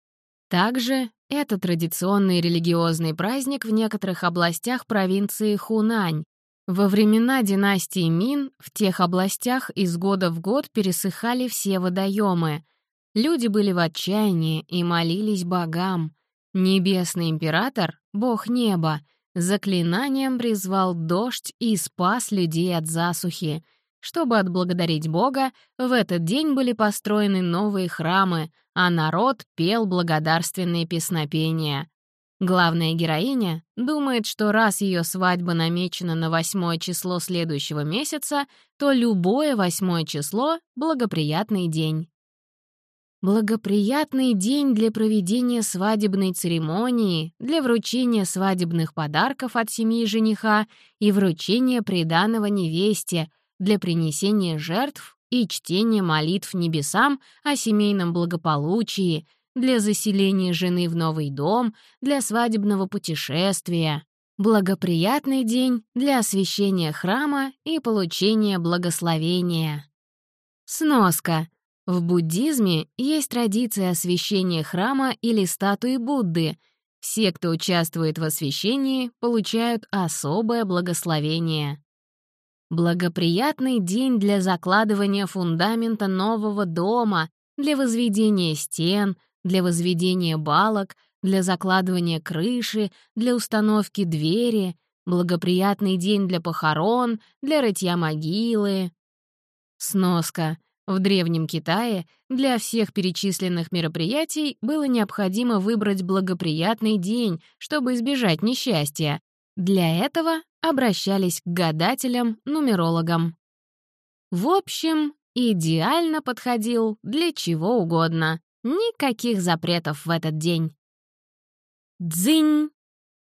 Также это традиционный религиозный праздник в некоторых областях провинции Хунань, во времена династии Мин в тех областях из года в год пересыхали все водоемы. Люди были в отчаянии и молились богам. Небесный император, бог неба, заклинанием призвал дождь и спас людей от засухи. Чтобы отблагодарить Бога, в этот день были построены новые храмы, а народ пел благодарственные песнопения. Главная героиня думает, что раз ее свадьба намечена на восьмое число следующего месяца, то любое восьмое число — благоприятный день. Благоприятный день для проведения свадебной церемонии, для вручения свадебных подарков от семьи жениха и вручения приданого невесте, для принесения жертв и чтения молитв небесам о семейном благополучии, для заселения жены в новый дом, для свадебного путешествия. Благоприятный день для освящения храма и получения благословения. Сноска. В буддизме есть традиция освящения храма или статуи Будды. Все, кто участвует в освящении, получают особое благословение. Благоприятный день для закладывания фундамента нового дома, для возведения стен, для возведения балок, для закладывания крыши, для установки двери, благоприятный день для похорон, для рытья могилы. Сноска — в Древнем Китае для всех перечисленных мероприятий было необходимо выбрать благоприятный день, чтобы избежать несчастья. Для этого обращались к гадателям-нумерологам. В общем, идеально подходил для чего угодно. Никаких запретов в этот день. Дзынь!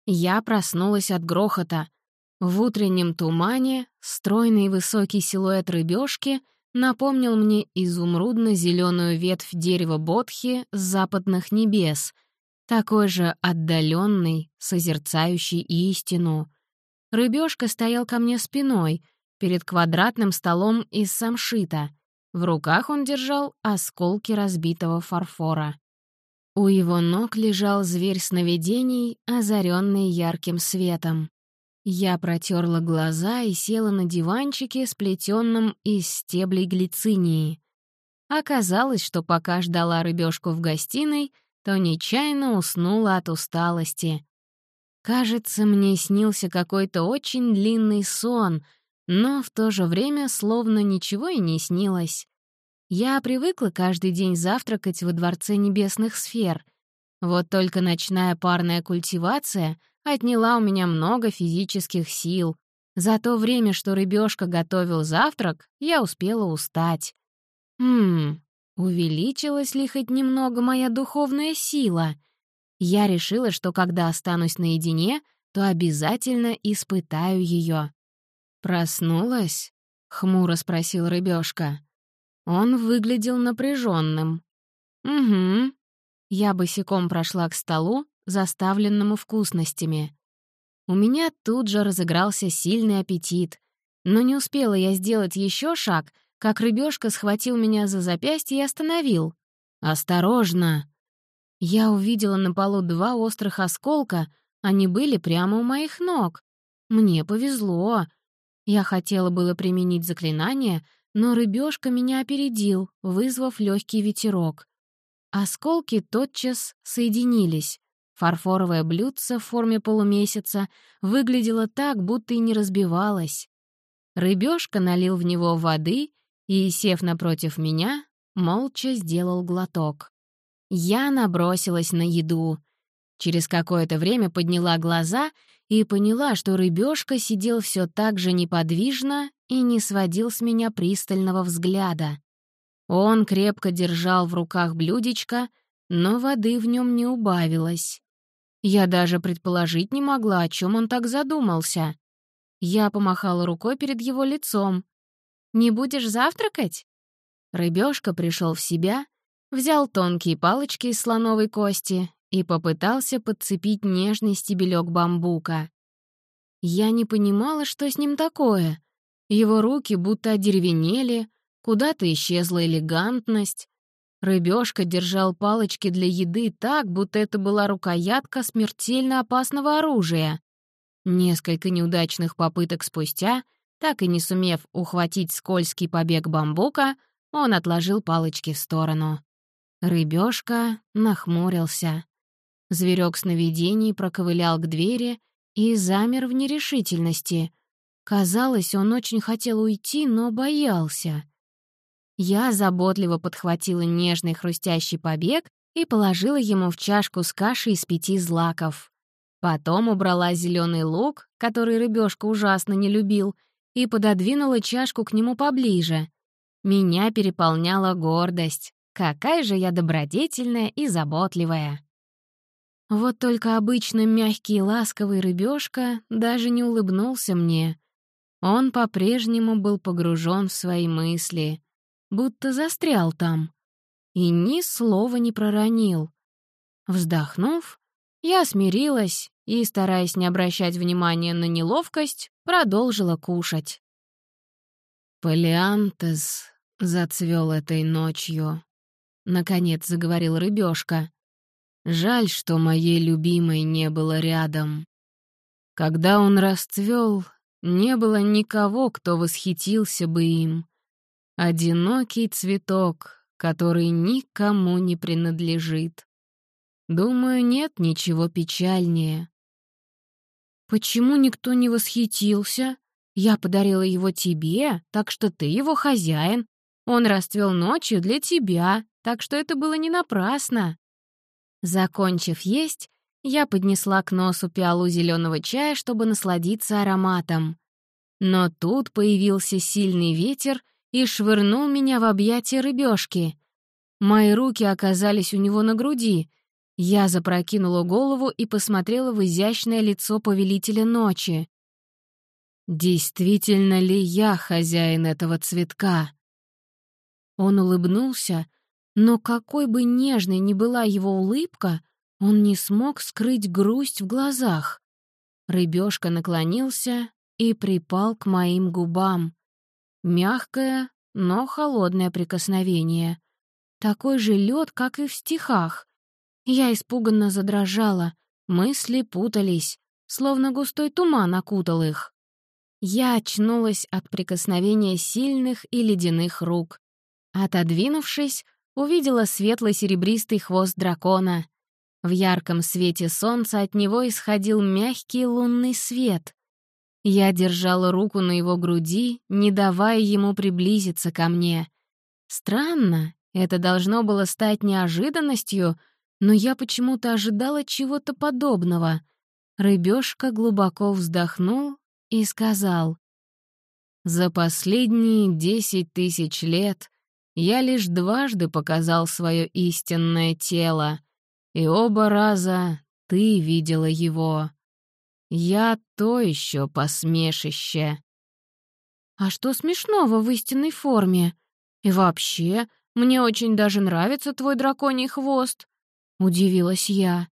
Я проснулась от грохота. В утреннем тумане стройный высокий силуэт рыбешки — напомнил мне изумрудно-зеленую ветвь дерева Бодхи с западных небес, такой же отдаленный, созерцающий истину. Рыбешка стоял ко мне спиной, перед квадратным столом из самшита. В руках он держал осколки разбитого фарфора. У его ног лежал зверь сновидений, озаренный ярким светом. Я протерла глаза и села на диванчике, сплетенном из стеблей глицинии. Оказалось, что пока ждала рыбешку в гостиной, то нечаянно уснула от усталости. Кажется, мне снился какой-то очень длинный сон, но в то же время словно ничего и не снилось. Я привыкла каждый день завтракать во Дворце Небесных Сфер. Вот только ночная парная культивация — отняла у меня много физических сил. За то время, что рыбешка готовил завтрак, я успела устать. Хм, увеличилась ли хоть немного моя духовная сила? Я решила, что когда останусь наедине, то обязательно испытаю ее. «Проснулась?» — хмуро спросил рыбешка. Он выглядел напряженным. «Угу». Я босиком прошла к столу заставленному вкусностями. У меня тут же разыгрался сильный аппетит. Но не успела я сделать еще шаг, как рыбешка схватил меня за запястье и остановил. «Осторожно!» Я увидела на полу два острых осколка, они были прямо у моих ног. Мне повезло. Я хотела было применить заклинание, но рыбешка меня опередил, вызвав легкий ветерок. Осколки тотчас соединились. Фарфоровое блюдце в форме полумесяца выглядело так, будто и не разбивалось. Рыбешка налил в него воды и, сев напротив меня, молча сделал глоток. Я набросилась на еду. Через какое-то время подняла глаза и поняла, что рыбешка сидел все так же неподвижно и не сводил с меня пристального взгляда. Он крепко держал в руках блюдечко, но воды в нем не убавилось. Я даже предположить не могла, о чем он так задумался. Я помахала рукой перед его лицом. «Не будешь завтракать?» Рыбешка пришел в себя, взял тонкие палочки из слоновой кости и попытался подцепить нежный стебелек бамбука. Я не понимала, что с ним такое. Его руки будто одеревенели, куда-то исчезла элегантность, Рыбешка держал палочки для еды так, будто это была рукоятка смертельно опасного оружия. Несколько неудачных попыток спустя, так и не сумев ухватить скользкий побег бамбука, он отложил палочки в сторону. Рыбешка нахмурился. Зверек сновидений проковылял к двери и замер в нерешительности. Казалось, он очень хотел уйти, но боялся. Я заботливо подхватила нежный хрустящий побег и положила ему в чашку с кашей из пяти злаков. Потом убрала зеленый лук, который рыбешка ужасно не любил, и пододвинула чашку к нему поближе. Меня переполняла гордость. Какая же я добродетельная и заботливая. Вот только обычно мягкий и ласковый рыбешка даже не улыбнулся мне. Он по-прежнему был погружен в свои мысли, будто застрял там, и ни слова не проронил. Вздохнув, я смирилась и, стараясь не обращать внимания на неловкость, продолжила кушать. «Полиантес зацвел этой ночью», — наконец заговорил рыбешка. Жаль, что моей любимой не было рядом. Когда он расцвел, не было никого, кто восхитился бы им. Одинокий цветок, который никому не принадлежит. Думаю, нет ничего печальнее. Почему никто не восхитился? Я подарила его тебе, так что ты его хозяин. Он расцвел ночью для тебя, так что это было не напрасно. Закончив есть, я поднесла к носу пиалу зеленого чая, чтобы насладиться ароматом. Но тут появился сильный ветер и швырнул меня в объятия рыбешки. Мои руки оказались у него на груди. Я запрокинула голову и посмотрела в изящное лицо повелителя ночи. «Действительно ли я хозяин этого цветка?» Он улыбнулся, но какой бы нежной ни была его улыбка, он не смог скрыть грусть в глазах. Рыбешка наклонился и припал к моим губам. Мягкое, но холодное прикосновение. Такой же лед, как и в стихах. Я испуганно задрожала, мысли путались, словно густой туман окутал их. Я очнулась от прикосновения сильных и ледяных рук. Отодвинувшись, увидела светло-серебристый хвост дракона. В ярком свете солнца от него исходил мягкий лунный свет. Я держала руку на его груди, не давая ему приблизиться ко мне. Странно, это должно было стать неожиданностью, но я почему-то ожидала чего-то подобного. Рыбешка глубоко вздохнул и сказал, «За последние десять тысяч лет я лишь дважды показал свое истинное тело, и оба раза ты видела его. Я то еще посмешище. А что смешного в истинной форме? И вообще, мне очень даже нравится твой драконий хвост, удивилась я.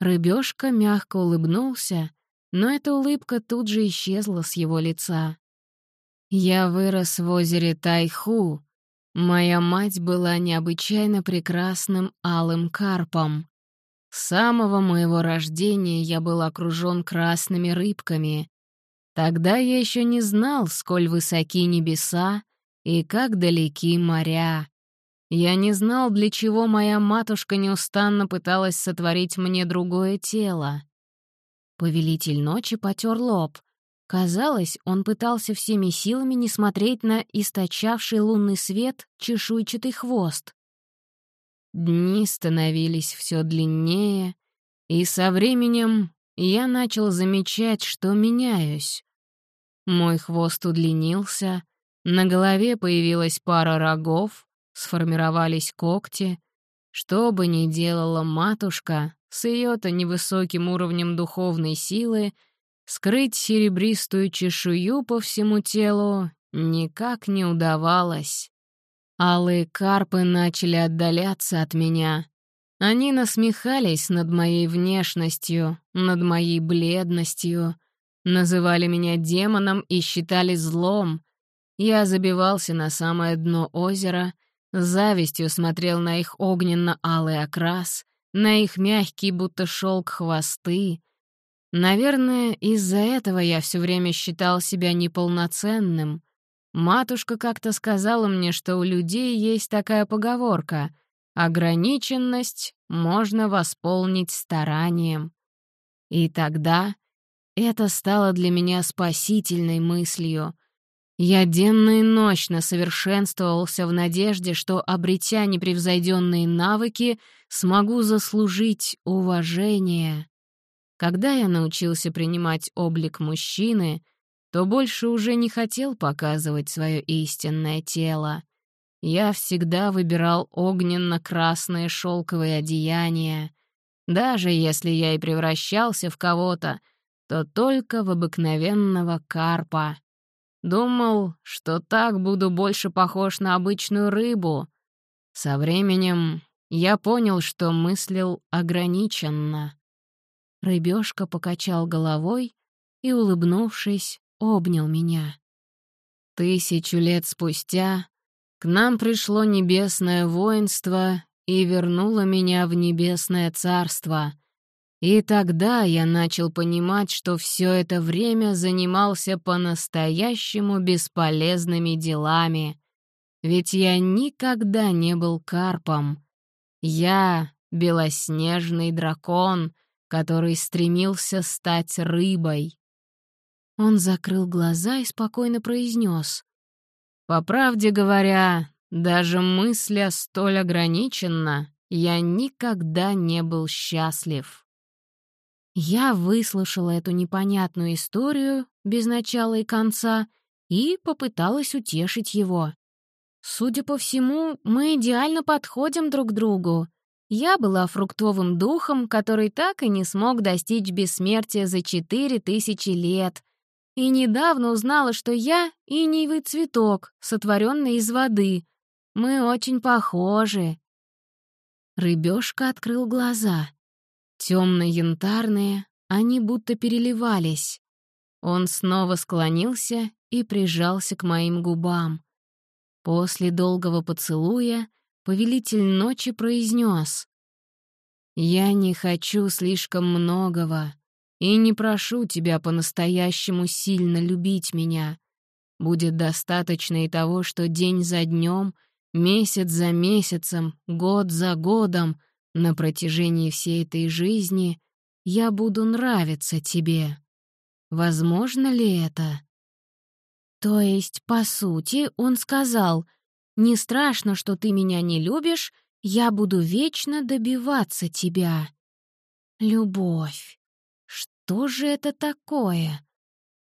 Рыбешка мягко улыбнулся, но эта улыбка тут же исчезла с его лица. Я вырос в озере Тайху, Моя мать была необычайно прекрасным алым карпом. С самого моего рождения я был окружен красными рыбками. Тогда я еще не знал, сколь высоки небеса и как далеки моря. Я не знал, для чего моя матушка неустанно пыталась сотворить мне другое тело. Повелитель ночи потер лоб. Казалось, он пытался всеми силами не смотреть на источавший лунный свет чешуйчатый хвост. Дни становились все длиннее, и со временем я начал замечать, что меняюсь. Мой хвост удлинился, на голове появилась пара рогов, сформировались когти. Что бы ни делала матушка, с ее-то невысоким уровнем духовной силы — Скрыть серебристую чешую по всему телу никак не удавалось. Алые карпы начали отдаляться от меня. Они насмехались над моей внешностью, над моей бледностью, называли меня демоном и считали злом. Я забивался на самое дно озера, завистью смотрел на их огненно-алый окрас, на их мягкий, будто шелк хвосты, Наверное, из-за этого я все время считал себя неполноценным. Матушка как-то сказала мне, что у людей есть такая поговорка «ограниченность можно восполнить старанием». И тогда это стало для меня спасительной мыслью. Я денно и ночно совершенствовался в надежде, что, обретя непревзойденные навыки, смогу заслужить уважение. Когда я научился принимать облик мужчины, то больше уже не хотел показывать свое истинное тело. Я всегда выбирал огненно-красные шелковые одеяния. Даже если я и превращался в кого-то, то только в обыкновенного карпа. Думал, что так буду больше похож на обычную рыбу. Со временем я понял, что мыслил ограниченно. Рыбёшка покачал головой и, улыбнувшись, обнял меня. Тысячу лет спустя к нам пришло небесное воинство и вернуло меня в небесное царство. И тогда я начал понимать, что все это время занимался по-настоящему бесполезными делами. Ведь я никогда не был карпом. Я — белоснежный дракон, который стремился стать рыбой. Он закрыл глаза и спокойно произнес. По правде говоря, даже мысля столь ограничена, я никогда не был счастлив. Я выслушала эту непонятную историю без начала и конца и попыталась утешить его. Судя по всему, мы идеально подходим друг другу. Я была фруктовым духом, который так и не смог достичь бессмертия за четыре тысячи лет, и недавно узнала, что я — иниевый цветок, сотворенный из воды. Мы очень похожи. Рыбешка открыл глаза. Темно-янтарные, они будто переливались. Он снова склонился и прижался к моим губам. После долгого поцелуя повелитель ночи произнес: «Я не хочу слишком многого. И не прошу тебя по-настоящему сильно любить меня. Будет достаточно и того, что день за днем, месяц за месяцем, год за годом, на протяжении всей этой жизни я буду нравиться тебе. Возможно ли это? То есть, по сути, он сказал, «Не страшно, что ты меня не любишь, я буду вечно добиваться тебя». Любовь. Что же это такое?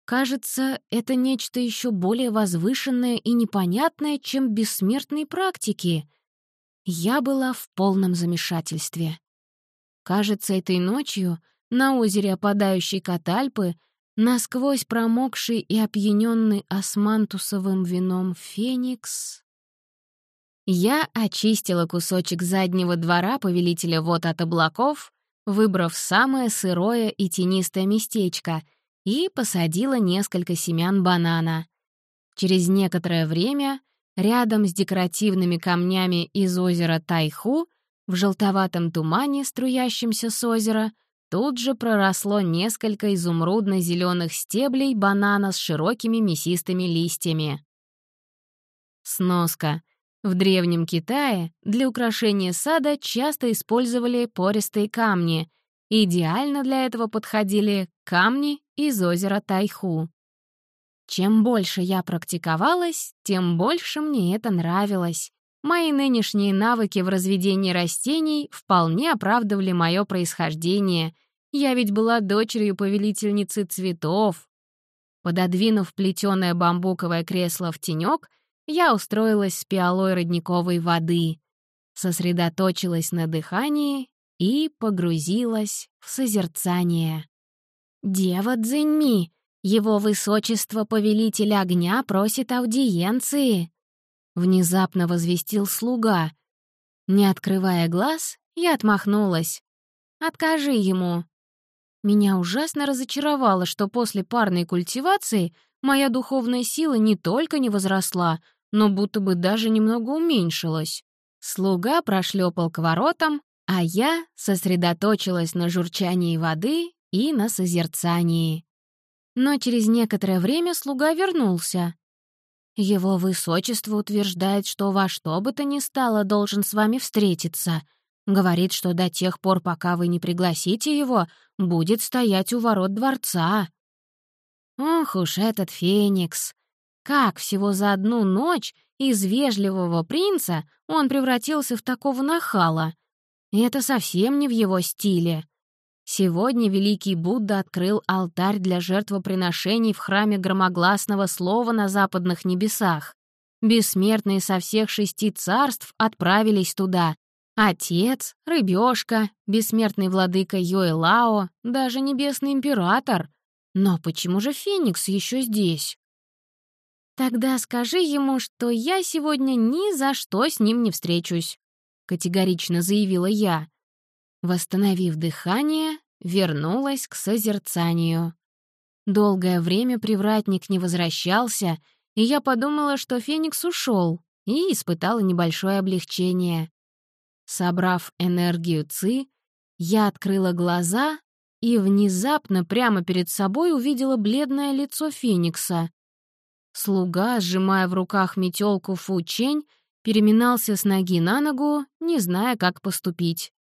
Кажется, это нечто еще более возвышенное и непонятное, чем бессмертные практики. Я была в полном замешательстве. Кажется, этой ночью на озере опадающей Катальпы насквозь промокший и опьяненный османтусовым вином Феникс... Я очистила кусочек заднего двора повелителя вод от облаков выбрав самое сырое и тенистое местечко, и посадила несколько семян банана. Через некоторое время рядом с декоративными камнями из озера Тайху в желтоватом тумане, струящемся с озера, тут же проросло несколько изумрудно-зеленых стеблей банана с широкими мясистыми листьями. Сноска — в Древнем Китае для украшения сада часто использовали пористые камни. Идеально для этого подходили камни из озера Тайху. Чем больше я практиковалась, тем больше мне это нравилось. Мои нынешние навыки в разведении растений вполне оправдывали мое происхождение. Я ведь была дочерью повелительницы цветов. Пододвинув плетеное бамбуковое кресло в тенек, я устроилась с пиалой родниковой воды, сосредоточилась на дыхании и погрузилась в созерцание. «Дева Цзиньми, его высочество повелитель огня просит аудиенции!» Внезапно возвестил слуга. Не открывая глаз, я отмахнулась. «Откажи ему!» Меня ужасно разочаровало, что после парной культивации моя духовная сила не только не возросла, но будто бы даже немного уменьшилась. Слуга прошлепал к воротам, а я сосредоточилась на журчании воды и на созерцании. Но через некоторое время слуга вернулся. «Его высочество утверждает, что во что бы то ни стало должен с вами встретиться. Говорит, что до тех пор, пока вы не пригласите его, будет стоять у ворот дворца». Ох уж этот Феникс! Как всего за одну ночь из вежливого принца он превратился в такого нахала? Это совсем не в его стиле. Сегодня великий Будда открыл алтарь для жертвоприношений в храме громогласного слова на западных небесах. Бессмертные со всех шести царств отправились туда. Отец, рыбешка, бессмертный владыка Йоэлао, даже небесный император. Но почему же Феникс еще здесь? «Тогда скажи ему, что я сегодня ни за что с ним не встречусь», — категорично заявила я. Восстановив дыхание, вернулась к созерцанию. Долгое время привратник не возвращался, и я подумала, что Феникс ушел, и испытала небольшое облегчение. Собрав энергию Ци, я открыла глаза и внезапно прямо перед собой увидела бледное лицо Феникса. Слуга, сжимая в руках метелку Фучень, переминался с ноги на ногу, не зная, как поступить.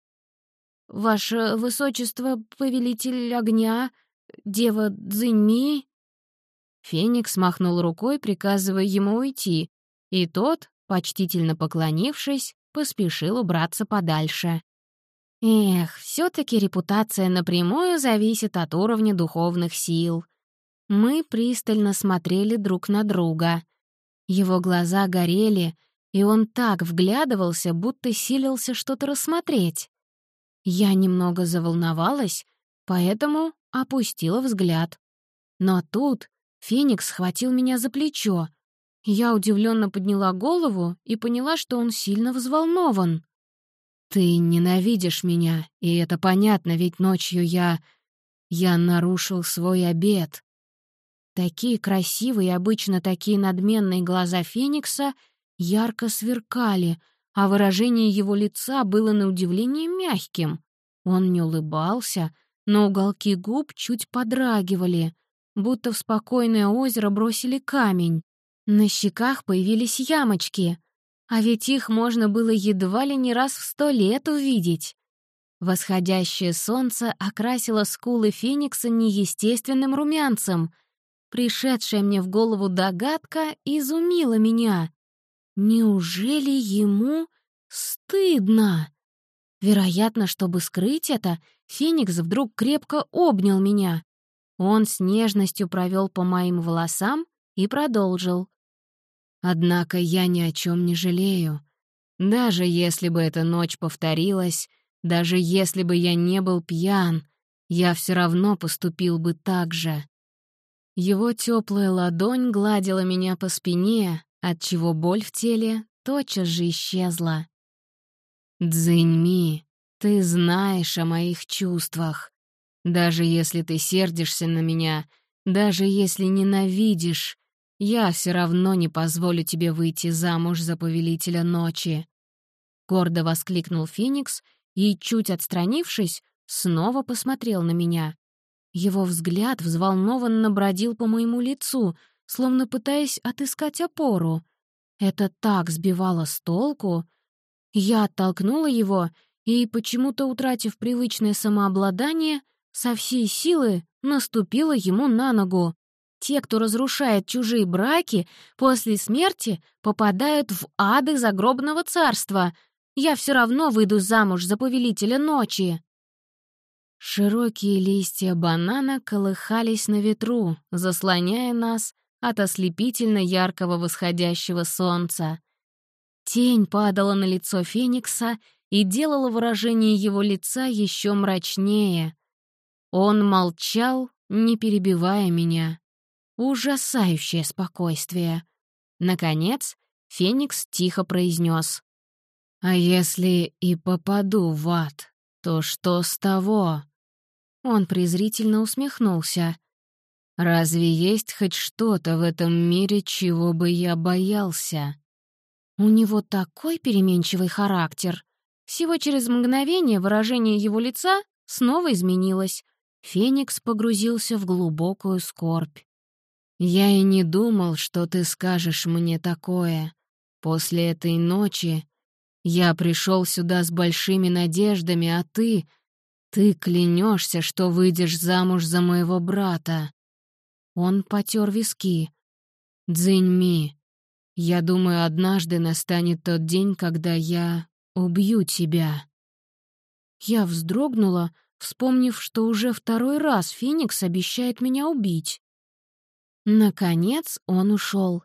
«Ваше высочество, повелитель огня, дева Цзиньми...» Феникс махнул рукой, приказывая ему уйти, и тот, почтительно поклонившись, поспешил убраться подальше. Эх, все таки репутация напрямую зависит от уровня духовных сил. Мы пристально смотрели друг на друга. Его глаза горели, и он так вглядывался, будто силился что-то рассмотреть. Я немного заволновалась, поэтому опустила взгляд. Но тут Феникс схватил меня за плечо. Я удивленно подняла голову и поняла, что он сильно взволнован. «Ты ненавидишь меня, и это понятно, ведь ночью я... я нарушил свой обед». Такие красивые, обычно такие надменные глаза Феникса ярко сверкали, а выражение его лица было на удивление мягким. Он не улыбался, но уголки губ чуть подрагивали, будто в спокойное озеро бросили камень. На щеках появились ямочки, а ведь их можно было едва ли не раз в сто лет увидеть. Восходящее солнце окрасило скулы Феникса неестественным румянцем. Пришедшая мне в голову догадка изумила меня. Неужели ему стыдно? Вероятно, чтобы скрыть это, Феникс вдруг крепко обнял меня. Он с нежностью провел по моим волосам и продолжил. «Однако я ни о чем не жалею. Даже если бы эта ночь повторилась, даже если бы я не был пьян, я все равно поступил бы так же». Его теплая ладонь гладила меня по спине, отчего боль в теле тотчас же исчезла. «Дзиньми, ты знаешь о моих чувствах. Даже если ты сердишься на меня, даже если ненавидишь, я все равно не позволю тебе выйти замуж за повелителя ночи». Гордо воскликнул Феникс и, чуть отстранившись, снова посмотрел на меня. Его взгляд взволнованно бродил по моему лицу — словно пытаясь отыскать опору. Это так сбивало с толку. Я оттолкнула его и, почему-то утратив привычное самообладание, со всей силы наступила ему на ногу. Те, кто разрушает чужие браки, после смерти попадают в ады загробного царства. Я все равно выйду замуж за повелителя ночи. Широкие листья банана колыхались на ветру, заслоняя нас от ослепительно яркого восходящего солнца. Тень падала на лицо Феникса и делала выражение его лица еще мрачнее. Он молчал, не перебивая меня. Ужасающее спокойствие. Наконец, Феникс тихо произнес. «А если и попаду в ад, то что с того?» Он презрительно усмехнулся. Разве есть хоть что-то в этом мире, чего бы я боялся? У него такой переменчивый характер. Всего через мгновение выражение его лица снова изменилось. Феникс погрузился в глубокую скорбь. «Я и не думал, что ты скажешь мне такое. После этой ночи я пришел сюда с большими надеждами, а ты... Ты клянешься, что выйдешь замуж за моего брата. Он потер виски. «Дзиньми, я думаю, однажды настанет тот день, когда я убью тебя». Я вздрогнула, вспомнив, что уже второй раз Феникс обещает меня убить. Наконец он ушел.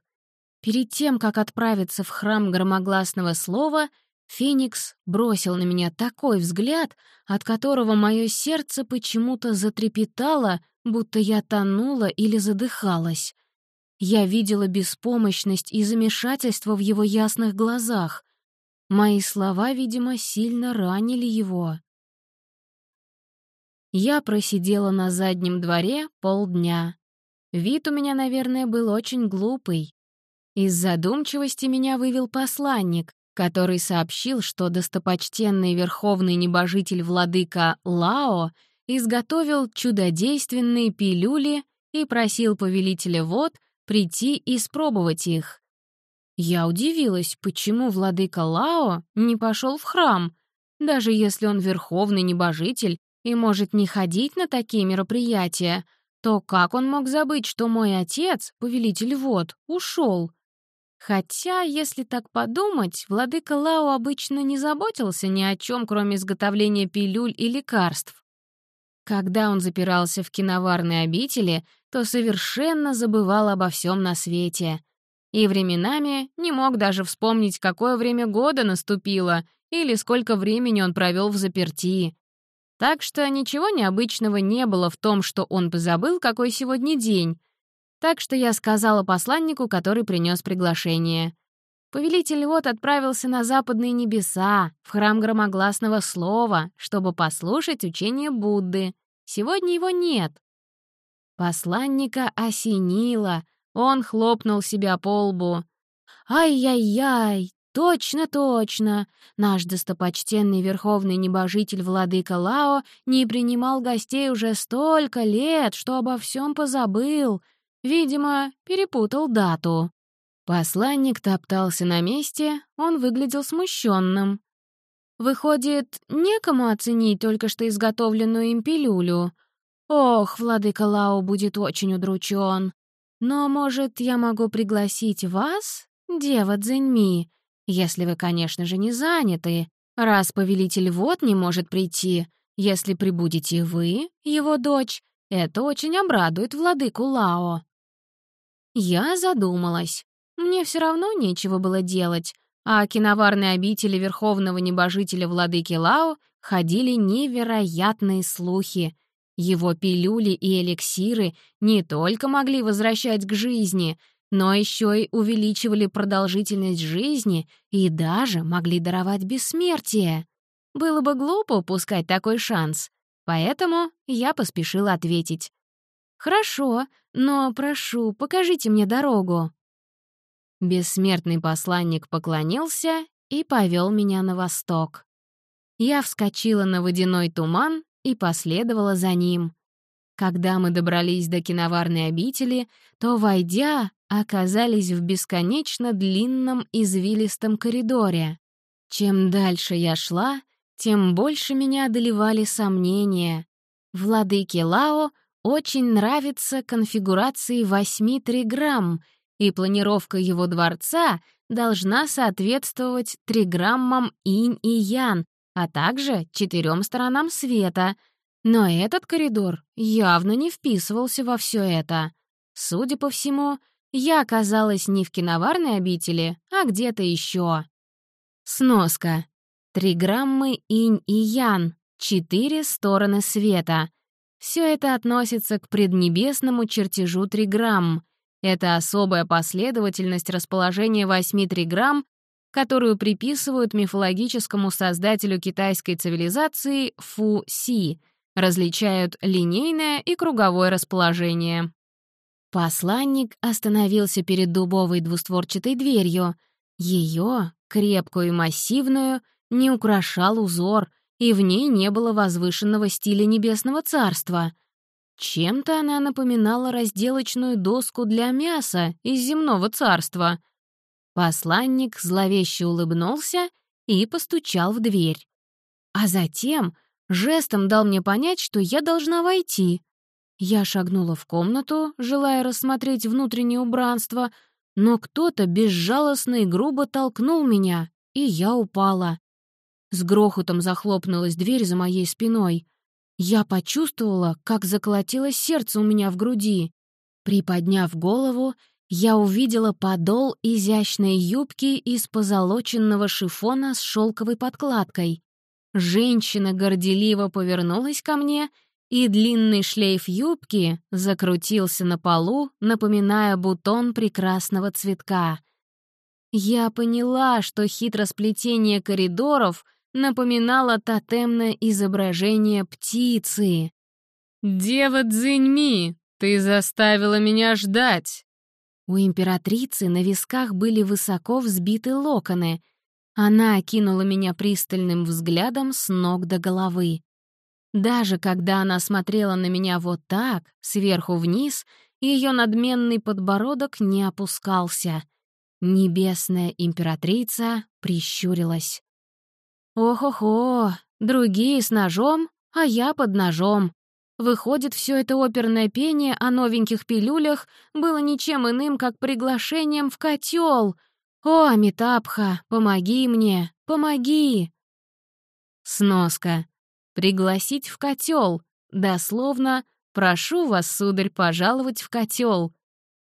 Перед тем, как отправиться в храм громогласного слова, Феникс бросил на меня такой взгляд, от которого мое сердце почему-то затрепетало, будто я тонула или задыхалась. Я видела беспомощность и замешательство в его ясных глазах. Мои слова, видимо, сильно ранили его. Я просидела на заднем дворе полдня. Вид у меня, наверное, был очень глупый. Из задумчивости меня вывел посланник, который сообщил, что достопочтенный верховный небожитель владыка Лао изготовил чудодейственные пилюли и просил повелителя вод прийти и испробовать их. Я удивилась, почему владыка Лао не пошел в храм, даже если он верховный небожитель и может не ходить на такие мероприятия, то как он мог забыть, что мой отец, повелитель вод, ушел? Хотя, если так подумать, владыка Лао обычно не заботился ни о чем, кроме изготовления пилюль и лекарств. Когда он запирался в киноварной обители, то совершенно забывал обо всем на свете. И временами не мог даже вспомнить, какое время года наступило или сколько времени он провел в заперти. Так что ничего необычного не было в том, что он позабыл, какой сегодня день. Так что я сказала посланнику, который принес приглашение. Повелитель вот отправился на западные небеса, в храм громогласного слова, чтобы послушать учение Будды. Сегодня его нет. Посланника осенило, он хлопнул себя по лбу. «Ай-яй-яй, точно-точно! Наш достопочтенный верховный небожитель владыка Лао не принимал гостей уже столько лет, что обо всем позабыл. Видимо, перепутал дату». Посланник топтался на месте, он выглядел смущенным. «Выходит, некому оценить только что изготовленную им пилюлю. Ох, владыка Лао будет очень удручен. Но, может, я могу пригласить вас, дева Цзиньми, если вы, конечно же, не заняты, раз повелитель вот не может прийти. Если прибудете вы, его дочь, это очень обрадует владыку Лао». Я задумалась. Мне все равно нечего было делать, а о киноварной обители верховного небожителя владыки Лао ходили невероятные слухи. Его пилюли и эликсиры не только могли возвращать к жизни, но еще и увеличивали продолжительность жизни и даже могли даровать бессмертие. Было бы глупо упускать такой шанс, поэтому я поспешила ответить. «Хорошо, но прошу, покажите мне дорогу». Бессмертный посланник поклонился и повел меня на восток. Я вскочила на водяной туман и последовала за ним. Когда мы добрались до киноварной обители, то, войдя, оказались в бесконечно длинном извилистом коридоре. Чем дальше я шла, тем больше меня одолевали сомнения. Владыке Лао очень нравится конфигурации восьми триграмм, и планировка его дворца должна соответствовать триграммам инь и ян, а также четырем сторонам света. Но этот коридор явно не вписывался во все это. Судя по всему, я оказалась не в киноварной обители, а где-то еще. Сноска. Триграммы инь и ян, четыре стороны света. Все это относится к преднебесному чертежу триграмм. Это особая последовательность расположения восьми триграмм, которую приписывают мифологическому создателю китайской цивилизации Фу Си, различают линейное и круговое расположение. Посланник остановился перед дубовой двустворчатой дверью. Ее, крепкую и массивную, не украшал узор, и в ней не было возвышенного стиля Небесного Царства. Чем-то она напоминала разделочную доску для мяса из Земного Царства. Посланник зловеще улыбнулся и постучал в дверь. А затем жестом дал мне понять, что я должна войти. Я шагнула в комнату, желая рассмотреть внутреннее убранство, но кто-то безжалостно и грубо толкнул меня, и я упала. С грохотом захлопнулась дверь за моей спиной. Я почувствовала, как заколотилось сердце у меня в груди. Приподняв голову, я увидела подол изящной юбки из позолоченного шифона с шелковой подкладкой. Женщина горделиво повернулась ко мне, и длинный шлейф юбки закрутился на полу, напоминая бутон прекрасного цветка. Я поняла, что хитросплетение коридоров напоминало тотемное изображение птицы. «Дева Цзиньми, ты заставила меня ждать!» У императрицы на висках были высоко взбиты локоны. Она окинула меня пристальным взглядом с ног до головы. Даже когда она смотрела на меня вот так, сверху вниз, ее надменный подбородок не опускался. Небесная императрица прищурилась. «Ох-охо, другие с ножом, а я под ножом. Выходит, все это оперное пение о новеньких пилюлях было ничем иным, как приглашением в котел. О, Амитабха, помоги мне, помоги!» Сноска. Пригласить в котел. Дословно «прошу вас, сударь, пожаловать в котел».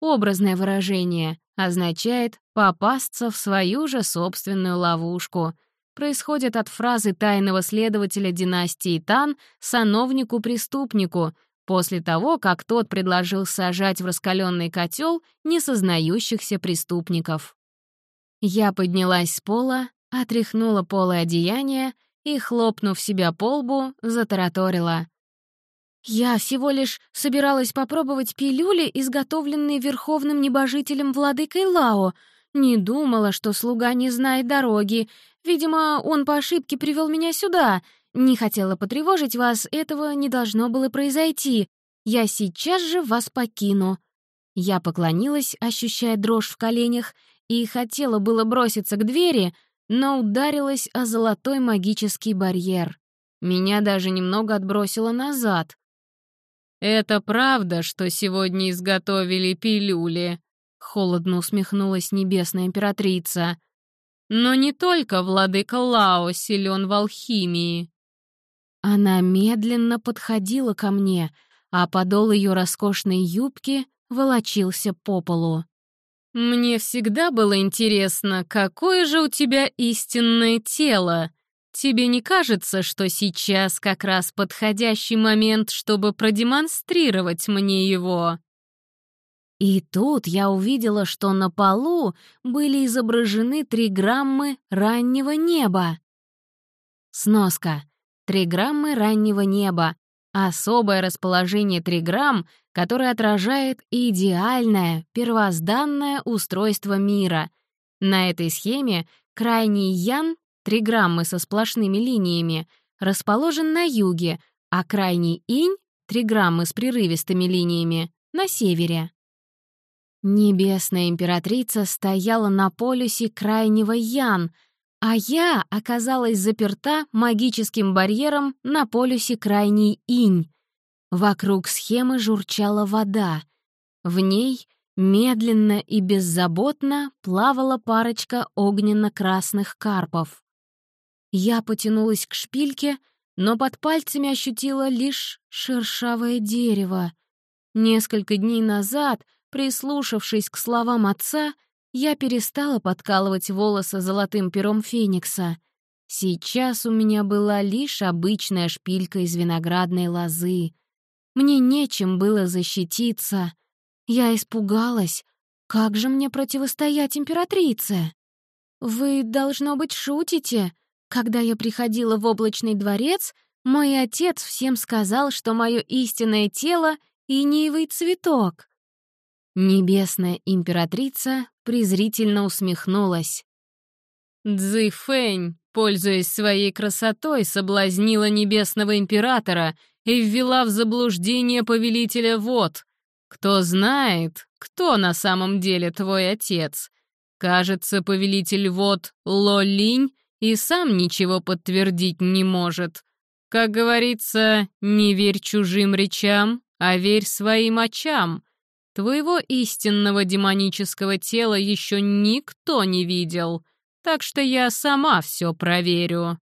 Образное выражение означает «попасться в свою же собственную ловушку», происходит от фразы тайного следователя династии Тан сановнику-преступнику после того, как тот предложил сажать в раскаленный котел несознающихся преступников. Я поднялась с пола, отряхнула полое одеяние и, хлопнув себя по лбу, затараторила. «Я всего лишь собиралась попробовать пилюли, изготовленные верховным небожителем владыкой Лао. Не думала, что слуга не знает дороги, Видимо, он по ошибке привел меня сюда. Не хотела потревожить вас, этого не должно было произойти. Я сейчас же вас покину». Я поклонилась, ощущая дрожь в коленях, и хотела было броситься к двери, но ударилась о золотой магический барьер. Меня даже немного отбросило назад. «Это правда, что сегодня изготовили пилюли?» — холодно усмехнулась небесная императрица. Но не только владыка Лао силен в алхимии. Она медленно подходила ко мне, а подол ее роскошной юбки волочился по полу. «Мне всегда было интересно, какое же у тебя истинное тело. Тебе не кажется, что сейчас как раз подходящий момент, чтобы продемонстрировать мне его?» И тут я увидела, что на полу были изображены три граммы раннего неба. Сноска. Три граммы раннего неба. Особое расположение триграмм, которое отражает идеальное, первозданное устройство мира. На этой схеме крайний ян, триграммы со сплошными линиями, расположен на юге, а крайний инь, триграммы с прерывистыми линиями, на севере. Небесная императрица стояла на полюсе крайнего Ян, а я оказалась заперта магическим барьером на полюсе крайний Инь. Вокруг схемы журчала вода. В ней медленно и беззаботно плавала парочка огненно-красных карпов. Я потянулась к шпильке, но под пальцами ощутила лишь шершавое дерево. Несколько дней назад — Прислушавшись к словам отца, я перестала подкалывать волосы золотым пером феникса. Сейчас у меня была лишь обычная шпилька из виноградной лозы. Мне нечем было защититься. Я испугалась. Как же мне противостоять императрице? Вы, должно быть, шутите. Когда я приходила в облачный дворец, мой отец всем сказал, что мое истинное тело — иниевый цветок. Небесная императрица презрительно усмехнулась. Цзы Фэнь, пользуясь своей красотой, соблазнила небесного императора и ввела в заблуждение повелителя вод. Кто знает, кто на самом деле твой отец? Кажется, повелитель вод Ло Линь и сам ничего подтвердить не может. Как говорится, не верь чужим речам, а верь своим очам. Твоего истинного демонического тела еще никто не видел, так что я сама все проверю».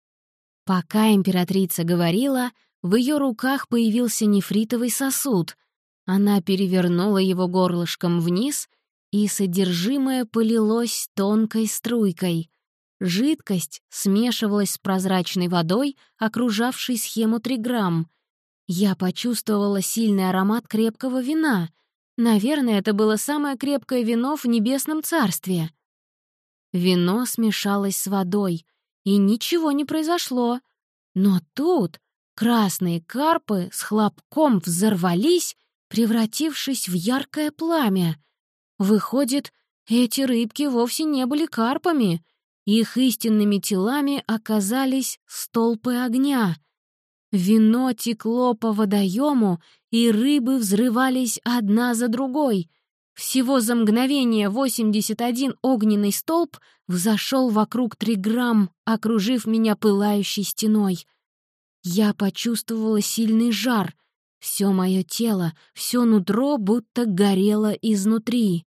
Пока императрица говорила, В ее руках появился нефритовый сосуд. Она перевернула его горлышком вниз, и содержимое полилось тонкой струйкой. Жидкость смешивалась с прозрачной водой, окружавшей схему триграмм. Я почувствовала сильный аромат крепкого вина. Наверное, это было самое крепкое вино в Небесном Царстве. Вино смешалось с водой, и ничего не произошло. Но тут красные карпы с хлопком взорвались, превратившись в яркое пламя. Выходит, эти рыбки вовсе не были карпами. Их истинными телами оказались столпы огня. Вино текло по водоему, и рыбы взрывались одна за другой. Всего за мгновение 81 огненный столб взошел вокруг триграмм, окружив меня пылающей стеной. Я почувствовала сильный жар. Все мое тело, все нутро будто горело изнутри.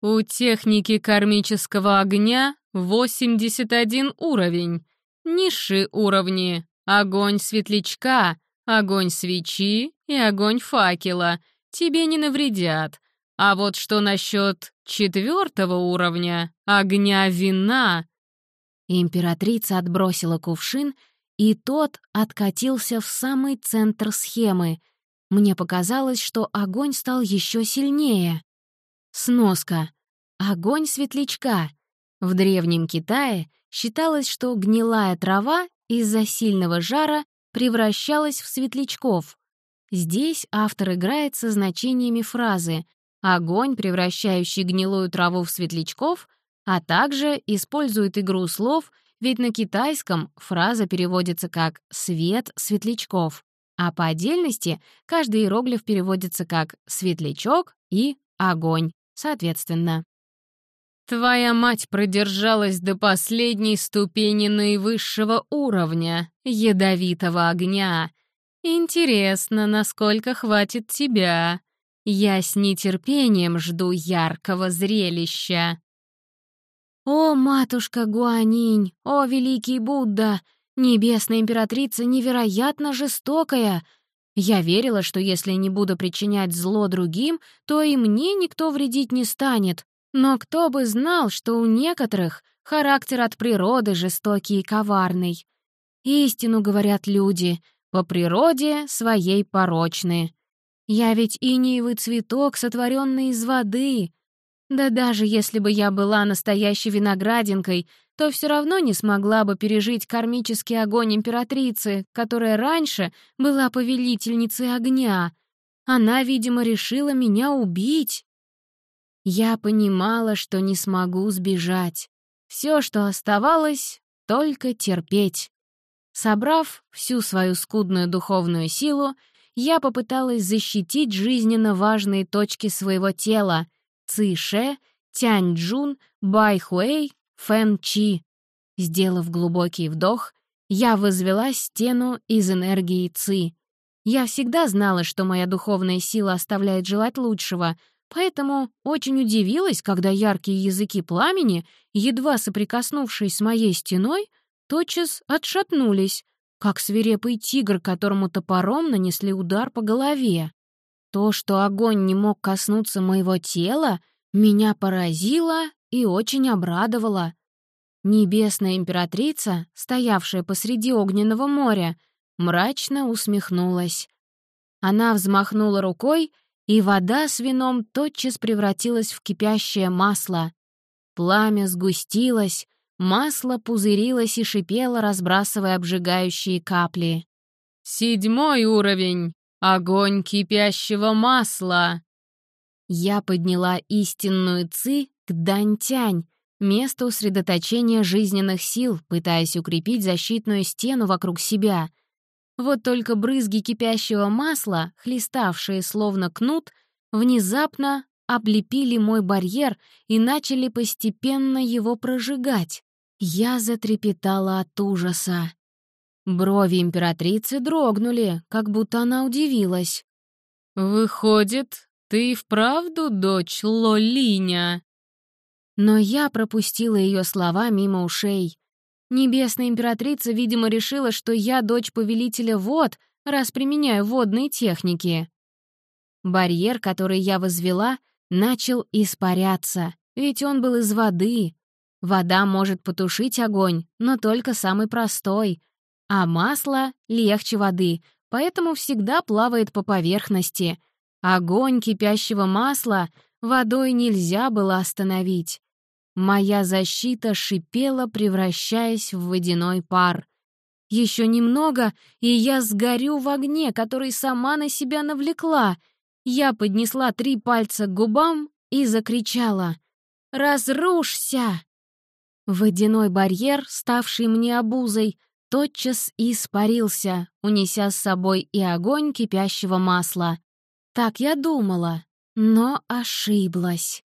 У техники кармического огня 81 уровень. Низшие уровни — огонь светлячка, огонь свечи и огонь факела. Тебе не навредят. А вот что насчет четвертого уровня — огня вина? Императрица отбросила кувшин, и тот откатился в самый центр схемы. Мне показалось, что огонь стал еще сильнее. Сноска. Огонь светлячка. В Древнем Китае считалось, что гнилая трава из-за сильного жара превращалась в светлячков. Здесь автор играет со значениями фразы «огонь, превращающий гнилую траву в светлячков», а также использует игру слов, ведь на китайском фраза переводится как «свет светлячков», а по отдельности каждый иероглиф переводится как «светлячок» и «огонь» соответственно. Твоя мать продержалась до последней ступени наивысшего уровня, ядовитого огня. Интересно, насколько хватит тебя. Я с нетерпением жду яркого зрелища. О, матушка Гуанинь, о, великий Будда, небесная императрица невероятно жестокая — я верила, что если не буду причинять зло другим, то и мне никто вредить не станет. Но кто бы знал, что у некоторых характер от природы жестокий и коварный. Истину говорят люди, по природе своей порочны. Я ведь иниевый цветок, сотворенный из воды. Да даже если бы я была настоящей виноградинкой, то все равно не смогла бы пережить кармический огонь императрицы, которая раньше была повелительницей огня. Она, видимо, решила меня убить. Я понимала, что не смогу сбежать. Все, что оставалось, только терпеть. Собрав всю свою скудную духовную силу, я попыталась защитить жизненно важные точки своего тела — Ци-Ше, Тянь-Джун, Бай-Хуэй Фэн Чи. Сделав глубокий вдох, я возвела стену из энергии Ци. Я всегда знала, что моя духовная сила оставляет желать лучшего, поэтому очень удивилась, когда яркие языки пламени, едва соприкоснувшись с моей стеной, тотчас отшатнулись, как свирепый тигр, которому топором нанесли удар по голове. То, что огонь не мог коснуться моего тела, меня поразило и очень обрадовала. Небесная императрица, стоявшая посреди огненного моря, мрачно усмехнулась. Она взмахнула рукой, и вода с вином тотчас превратилась в кипящее масло. Пламя сгустилось, масло пузырилось и шипело, разбрасывая обжигающие капли. «Седьмой уровень! Огонь кипящего масла!» Я подняла истинную ци к Дантянь, месту сосредоточения жизненных сил, пытаясь укрепить защитную стену вокруг себя. Вот только брызги кипящего масла, хлеставшие словно кнут, внезапно облепили мой барьер и начали постепенно его прожигать. Я затрепетала от ужаса. Брови императрицы дрогнули, как будто она удивилась. «Выходит, ты вправду дочь Лолиня?» Но я пропустила ее слова мимо ушей. Небесная императрица, видимо, решила, что я дочь повелителя вод, раз применяю водные техники. Барьер, который я возвела, начал испаряться, ведь он был из воды. Вода может потушить огонь, но только самый простой, а масло легче воды, поэтому всегда плавает по поверхности. Огонь кипящего масла водой нельзя было остановить. Моя защита шипела, превращаясь в водяной пар. Еще немного, и я сгорю в огне, который сама на себя навлекла. Я поднесла три пальца к губам и закричала «Разрушься!». Водяной барьер, ставший мне обузой, тотчас испарился, унеся с собой и огонь кипящего масла. Так я думала, но ошиблась.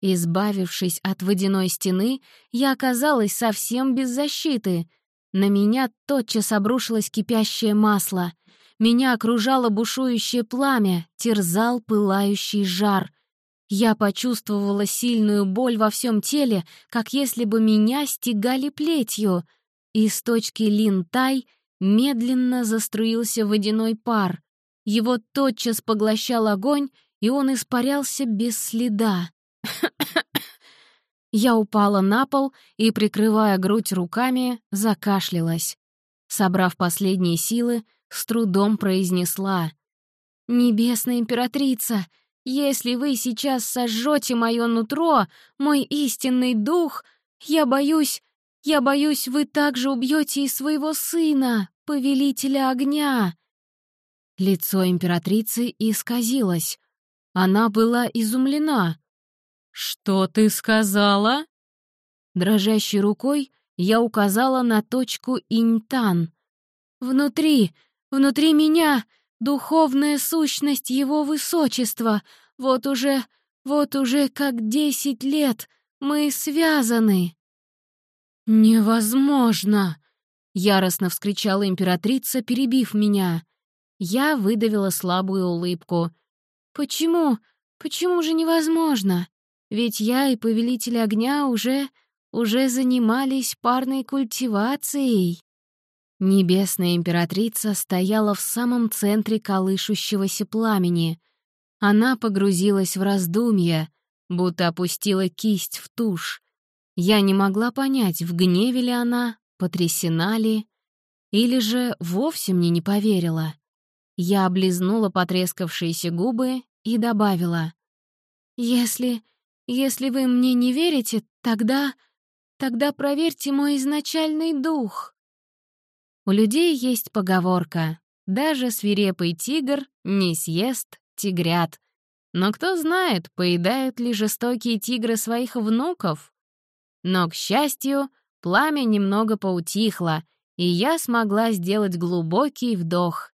Избавившись от водяной стены, я оказалась совсем без защиты. На меня тотчас обрушилось кипящее масло. Меня окружало бушующее пламя, терзал пылающий жар. Я почувствовала сильную боль во всем теле, как если бы меня стегали плетью. Из точки Лин-Тай медленно заструился водяной пар. Его тотчас поглощал огонь, и он испарялся без следа. Я упала на пол и, прикрывая грудь руками, закашлялась. Собрав последние силы, с трудом произнесла. «Небесная императрица, если вы сейчас сожжете мое нутро, мой истинный дух, я боюсь, я боюсь, вы также убьете и своего сына, повелителя огня». Лицо императрицы исказилось. Она была изумлена. «Что ты сказала?» Дрожащей рукой я указала на точку Интан. «Внутри, внутри меня духовная сущность его высочества. Вот уже, вот уже как десять лет мы связаны». «Невозможно!» — яростно вскричала императрица, перебив меня. Я выдавила слабую улыбку. «Почему? Почему же невозможно? Ведь я и Повелитель Огня уже... уже занимались парной культивацией. Небесная императрица стояла в самом центре колышущегося пламени. Она погрузилась в раздумья, будто опустила кисть в тушь. Я не могла понять, в гневе ли она, потрясена ли, или же вовсе мне не поверила. Я облизнула потрескавшиеся губы и добавила. «Если если вы мне не верите, тогда... Тогда проверьте мой изначальный дух. У людей есть поговорка «Даже свирепый тигр не съест тигрят». Но кто знает, поедают ли жестокие тигры своих внуков? Но, к счастью, пламя немного поутихло, и я смогла сделать глубокий вдох.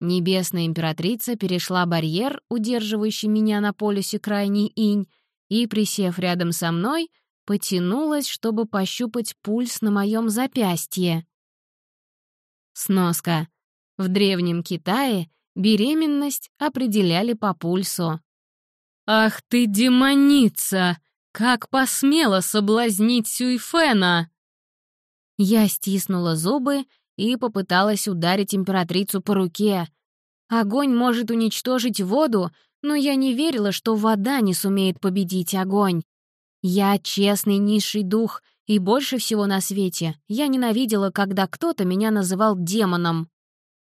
Небесная императрица перешла барьер, удерживающий меня на полюсе крайний инь, и, присев рядом со мной, потянулась, чтобы пощупать пульс на моем запястье. Сноска. В Древнем Китае беременность определяли по пульсу. «Ах ты, демоница! Как посмела соблазнить Сюйфена!» Я стиснула зубы и попыталась ударить императрицу по руке. Огонь может уничтожить воду, но я не верила, что вода не сумеет победить огонь. Я честный низший дух, и больше всего на свете я ненавидела, когда кто-то меня называл демоном.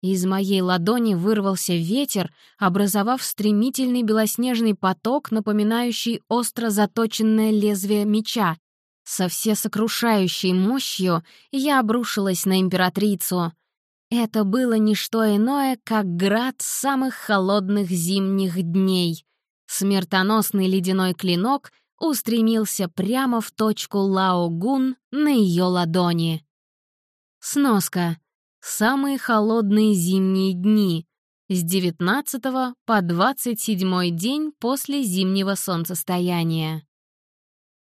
Из моей ладони вырвался ветер, образовав стремительный белоснежный поток, напоминающий остро заточенное лезвие меча. Со всесокрушающей мощью я обрушилась на императрицу — это было не что иное, как град самых холодных зимних дней. Смертоносный ледяной клинок устремился прямо в точку Лао-Гун на ее ладони. Сноска. Самые холодные зимние дни с 19 по 27 день после зимнего солнцестояния.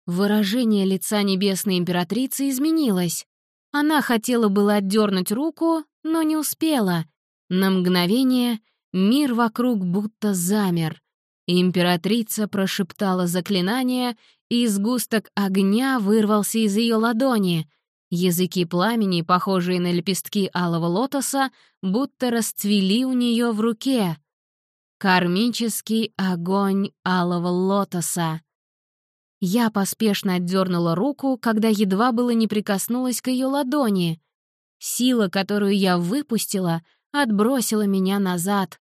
Выражение лица небесной императрицы изменилось. Она хотела было отдернуть руку, но не успела. На мгновение мир вокруг будто замер. Императрица прошептала заклинание, и сгусток огня вырвался из ее ладони. Языки пламени, похожие на лепестки алого лотоса, будто расцвели у нее в руке. Кармический огонь алого лотоса. Я поспешно отдернула руку, когда едва было не прикоснулась к ее ладони. Сила, которую я выпустила, отбросила меня назад.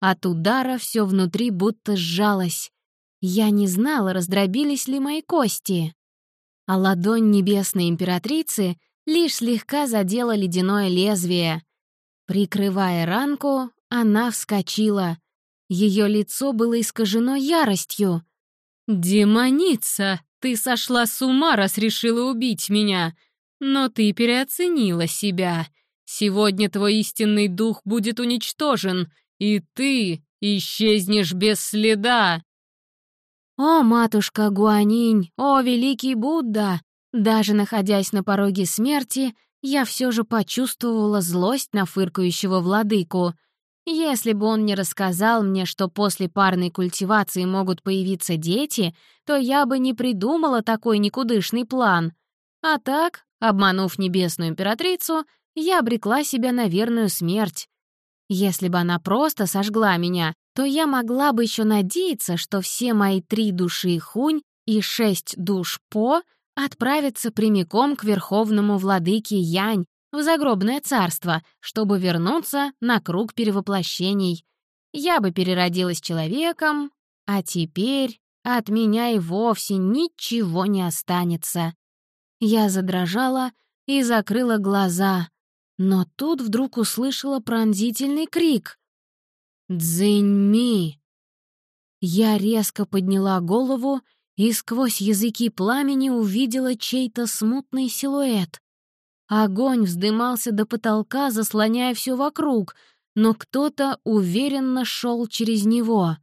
От удара все внутри будто сжалось. Я не знала, раздробились ли мои кости. А ладонь небесной императрицы лишь слегка задела ледяное лезвие. Прикрывая ранку, она вскочила. Ее лицо было искажено яростью. «Демоница, ты сошла с ума, раз решила убить меня. Но ты переоценила себя. Сегодня твой истинный дух будет уничтожен, и ты исчезнешь без следа». «О, матушка Гуанинь, о, великий Будда!» Даже находясь на пороге смерти, я все же почувствовала злость на фыркающего владыку — если бы он не рассказал мне, что после парной культивации могут появиться дети, то я бы не придумала такой никудышный план. А так, обманув небесную императрицу, я обрекла себя на верную смерть. Если бы она просто сожгла меня, то я могла бы еще надеяться, что все мои три души Хунь и шесть душ По отправятся прямиком к верховному владыке Янь, в загробное царство, чтобы вернуться на круг перевоплощений. Я бы переродилась человеком, а теперь от меня и вовсе ничего не останется. Я задрожала и закрыла глаза, но тут вдруг услышала пронзительный крик. «Дзиньми!» Я резко подняла голову и сквозь языки пламени увидела чей-то смутный силуэт. Огонь вздымался до потолка, заслоняя все вокруг, но кто-то уверенно шел через него.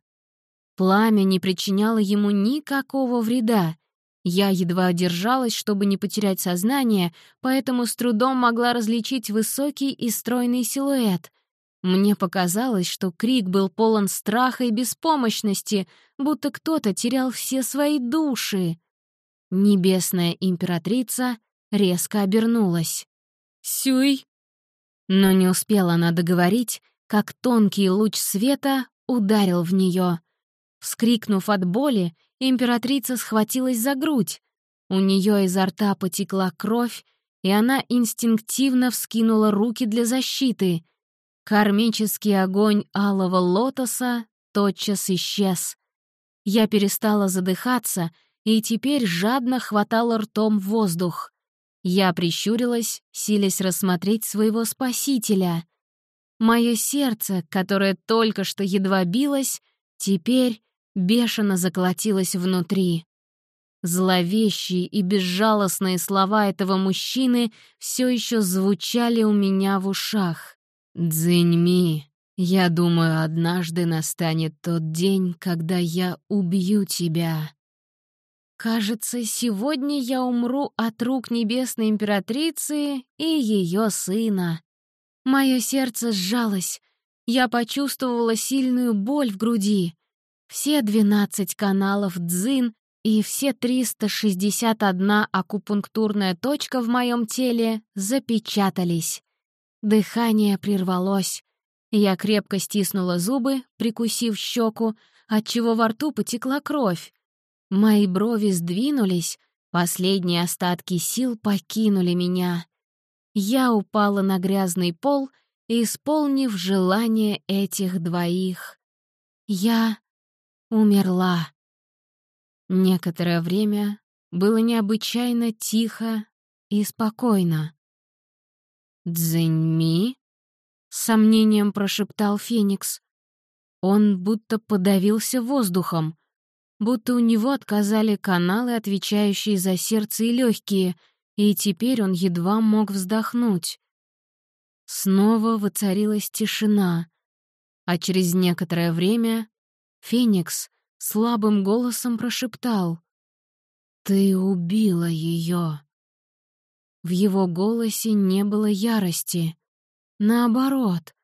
Пламя не причиняло ему никакого вреда. Я едва держалась, чтобы не потерять сознание, поэтому с трудом могла различить высокий и стройный силуэт. Мне показалось, что крик был полон страха и беспомощности, будто кто-то терял все свои души. Небесная императрица резко обернулась. «Сюй!» Но не успела она договорить, как тонкий луч света ударил в нее. Вскрикнув от боли, императрица схватилась за грудь. У нее изо рта потекла кровь, и она инстинктивно вскинула руки для защиты. Кармический огонь алого лотоса тотчас исчез. Я перестала задыхаться и теперь жадно хватала ртом воздух. Я прищурилась, силясь рассмотреть своего спасителя. Мое сердце, которое только что едва билось, теперь бешено заколотилось внутри. Зловещие и безжалостные слова этого мужчины все еще звучали у меня в ушах. «Дзиньми, я думаю, однажды настанет тот день, когда я убью тебя». Кажется, сегодня я умру от рук небесной императрицы и ее сына. Мое сердце сжалось. Я почувствовала сильную боль в груди. Все 12 каналов дзин и все 361 акупунктурная точка в моем теле запечатались. Дыхание прервалось. Я крепко стиснула зубы, прикусив щеку, отчего во рту потекла кровь. Мои брови сдвинулись, последние остатки сил покинули меня. Я упала на грязный пол, исполнив желание этих двоих. Я умерла. Некоторое время было необычайно тихо и спокойно. «Дзиньми?» — с сомнением прошептал Феникс. Он будто подавился воздухом будто у него отказали каналы, отвечающие за сердце и легкие, и теперь он едва мог вздохнуть. Снова воцарилась тишина, а через некоторое время Феникс слабым голосом прошептал «Ты убила ее». В его голосе не было ярости. Наоборот,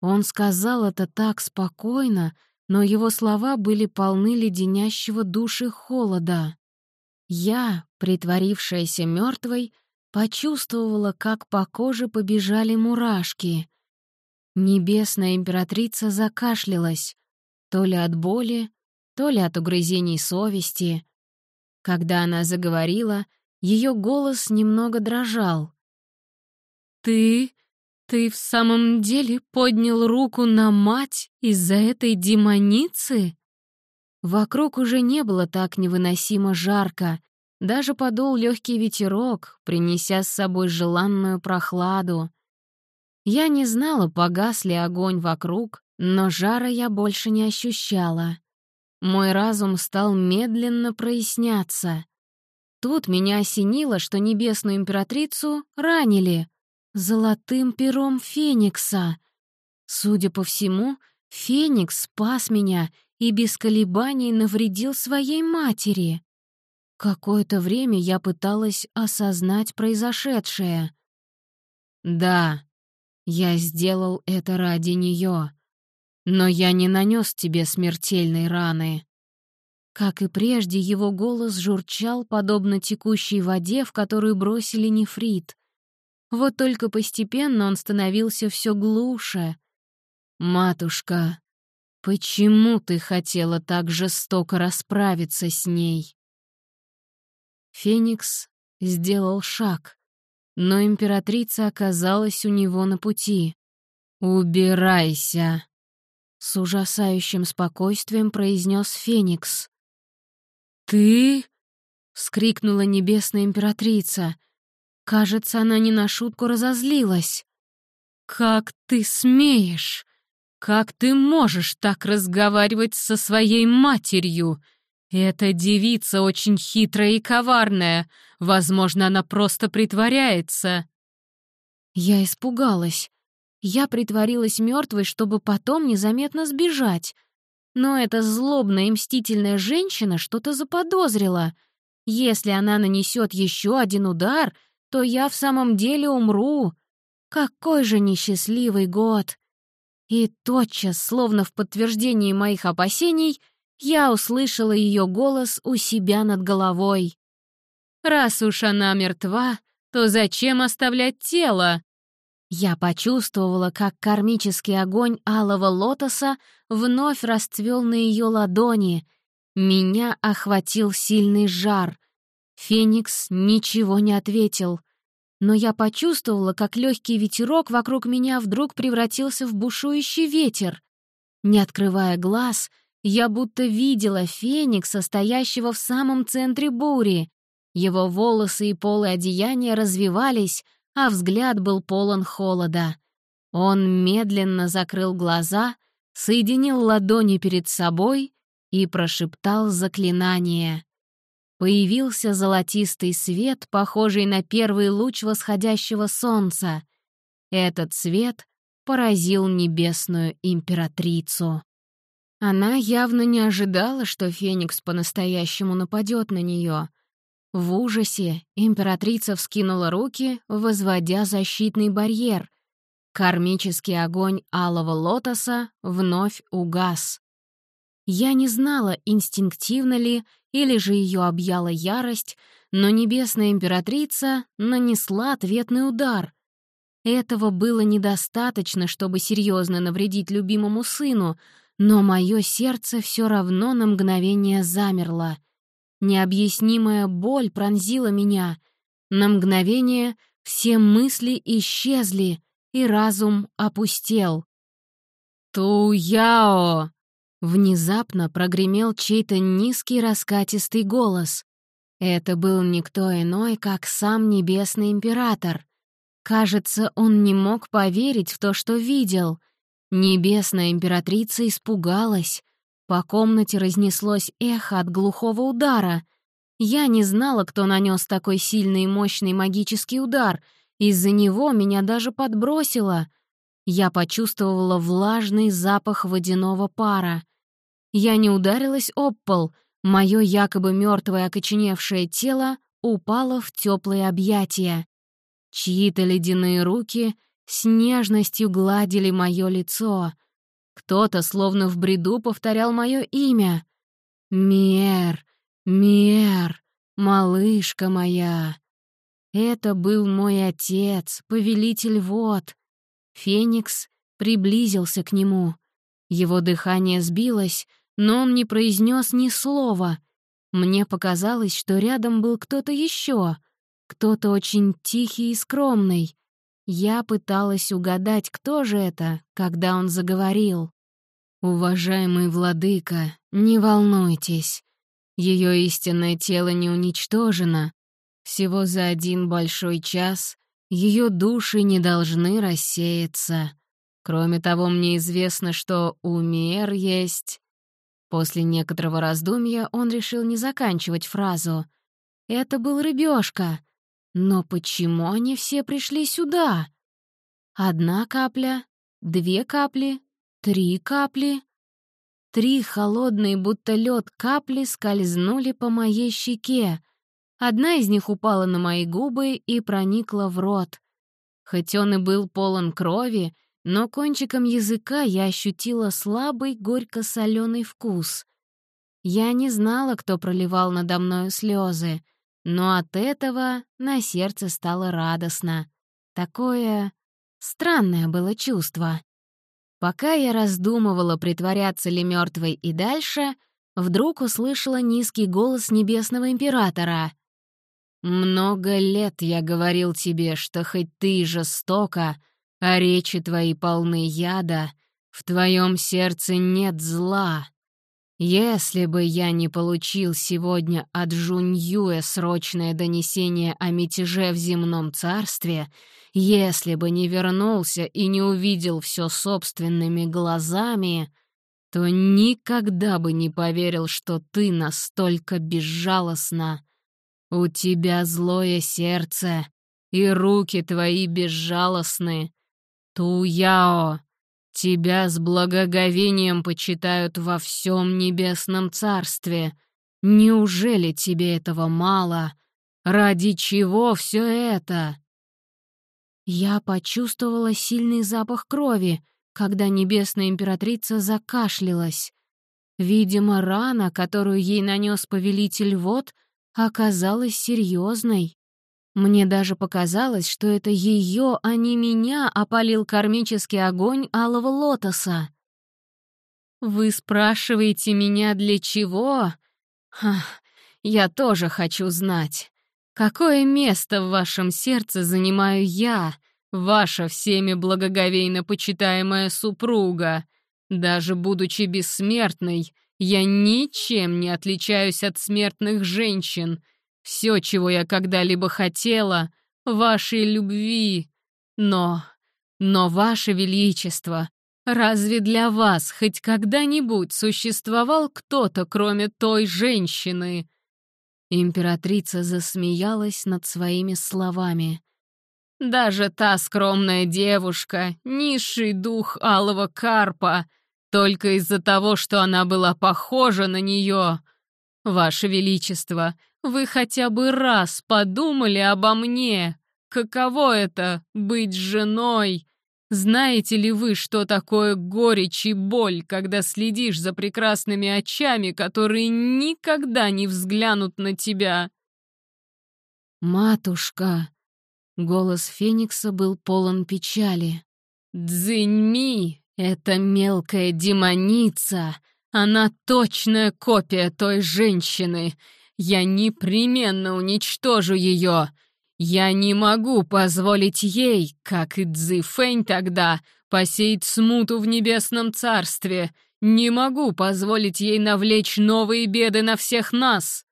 он сказал это так спокойно, но его слова были полны леденящего души холода. Я, притворившаяся мертвой, почувствовала, как по коже побежали мурашки. Небесная императрица закашлялась, то ли от боли, то ли от угрызений совести. Когда она заговорила, ее голос немного дрожал. «Ты... ты в самом деле поднял руку на мать из-за этой демоницы?» Вокруг уже не было так невыносимо жарко, даже подул легкий ветерок, принеся с собой желанную прохладу. Я не знала, погас ли огонь вокруг, но жара я больше не ощущала. Мой разум стал медленно проясняться. Тут меня осенило, что небесную императрицу ранили золотым пером Феникса. Судя по всему, Феникс спас меня и без колебаний навредил своей матери. Какое-то время я пыталась осознать произошедшее. Да, я сделал это ради нее, но я не нанес тебе смертельной раны. Как и прежде, его голос журчал, подобно текущей воде, в которую бросили нефрит. Вот только постепенно он становился все глуше. «Матушка, почему ты хотела так жестоко расправиться с ней?» Феникс сделал шаг, но императрица оказалась у него на пути. «Убирайся!» С ужасающим спокойствием произнес Феникс. «Ты?» — вскрикнула небесная императрица. Кажется, она не на шутку разозлилась. «Как ты смеешь? Как ты можешь так разговаривать со своей матерью?» «Эта девица очень хитрая и коварная. Возможно, она просто притворяется». Я испугалась. Я притворилась мертвой, чтобы потом незаметно сбежать. Но эта злобная и мстительная женщина что-то заподозрила. Если она нанесет еще один удар, то я в самом деле умру. Какой же несчастливый год! И тотчас, словно в подтверждении моих опасений, — я услышала ее голос у себя над головой. «Раз уж она мертва, то зачем оставлять тело?» Я почувствовала, как кармический огонь алого лотоса вновь расцвел на ее ладони. Меня охватил сильный жар. Феникс ничего не ответил. Но я почувствовала, как легкий ветерок вокруг меня вдруг превратился в бушующий ветер. Не открывая глаз — я будто видела феникса, стоящего в самом центре бури. Его волосы и полы одеяния развивались, а взгляд был полон холода. Он медленно закрыл глаза, соединил ладони перед собой и прошептал заклинание. Появился золотистый свет, похожий на первый луч восходящего солнца. Этот свет поразил небесную императрицу. Она явно не ожидала, что Феникс по-настоящему нападет на нее. В ужасе императрица вскинула руки, возводя защитный барьер. Кармический огонь алого лотоса вновь угас. Я не знала, инстинктивно ли, или же ее объяла ярость, но небесная императрица нанесла ответный удар. Этого было недостаточно, чтобы серьезно навредить любимому сыну — но мое сердце все равно на мгновение замерло. Необъяснимая боль пронзила меня. На мгновение все мысли исчезли, и разум опустел. «Туяо!» Внезапно прогремел чей-то низкий раскатистый голос. Это был никто иной, как сам Небесный Император. Кажется, он не мог поверить в то, что видел — Небесная императрица испугалась. По комнате разнеслось эхо от глухого удара. Я не знала, кто нанес такой сильный и мощный магический удар. Из-за него меня даже подбросило. Я почувствовала влажный запах водяного пара. Я не ударилась об пол. Мое якобы мертвое окоченевшее тело упало в теплые объятия. Чьи-то ледяные руки с нежностью гладили мое лицо. Кто-то, словно в бреду, повторял мое имя. «Мер, Мер, малышка моя». Это был мой отец, повелитель вод. Феникс приблизился к нему. Его дыхание сбилось, но он не произнес ни слова. Мне показалось, что рядом был кто-то еще, кто-то очень тихий и скромный. Я пыталась угадать, кто же это, когда он заговорил. «Уважаемый владыка, не волнуйтесь. Ее истинное тело не уничтожено. Всего за один большой час ее души не должны рассеяться. Кроме того, мне известно, что у Мер есть...» После некоторого раздумья он решил не заканчивать фразу. «Это был рыбешка. Но почему они все пришли сюда? Одна капля, две капли, три капли...» Три холодные, будто лед капли скользнули по моей щеке. Одна из них упала на мои губы и проникла в рот. Хоть он и был полон крови, но кончиком языка я ощутила слабый горько-соленый вкус. Я не знала, кто проливал надо мною слезы, но от этого на сердце стало радостно. Такое странное было чувство. Пока я раздумывала, притворяться ли мертвой и дальше, вдруг услышала низкий голос Небесного Императора. «Много лет я говорил тебе, что хоть ты жестока, а речи твои полны яда, в твоем сердце нет зла. Если бы я не получил сегодня от Жуньюэ срочное донесение о мятеже в земном царстве, если бы не вернулся и не увидел все собственными глазами, то никогда бы не поверил, что ты настолько безжалостна. У тебя злое сердце, и руки твои безжалостны. Туяо, тебя с благоговением почитают во всем небесном царстве. Неужели тебе этого мало? Ради чего все это?» Я почувствовала сильный запах крови, когда небесная императрица закашлялась. Видимо, рана, которую ей нанес повелитель вод, оказалась серьезной. Мне даже показалось, что это ее, а не меня, опалил кармический огонь алого лотоса. «Вы спрашиваете меня для чего? Ха, я тоже хочу знать. Какое место в вашем сердце занимаю я, ваша всеми благоговейно почитаемая супруга? Даже будучи бессмертной, я ничем не отличаюсь от смертных женщин — все, чего я когда-либо хотела, вашей любви. Но, но, ваше величество, разве для вас хоть когда-нибудь существовал кто-то, кроме той женщины?» Императрица засмеялась над своими словами. «Даже та скромная девушка, низший дух алого карпа, только из-за того, что она была похожа на нее. Ваше Величество, вы хотя бы раз подумали обо мне? Каково это — быть женой? Знаете ли вы, что такое горечь и боль, когда следишь за прекрасными очами, которые никогда не взглянут на тебя? «Матушка!» — голос Феникса был полон печали. «Дзиньми — это мелкая демоница! Она точная копия той женщины! Я непременно уничтожу ее. Я не могу позволить ей, как и Цзи Фэнь тогда, посеять смуту в небесном царстве. Не могу позволить ей навлечь новые беды на всех нас.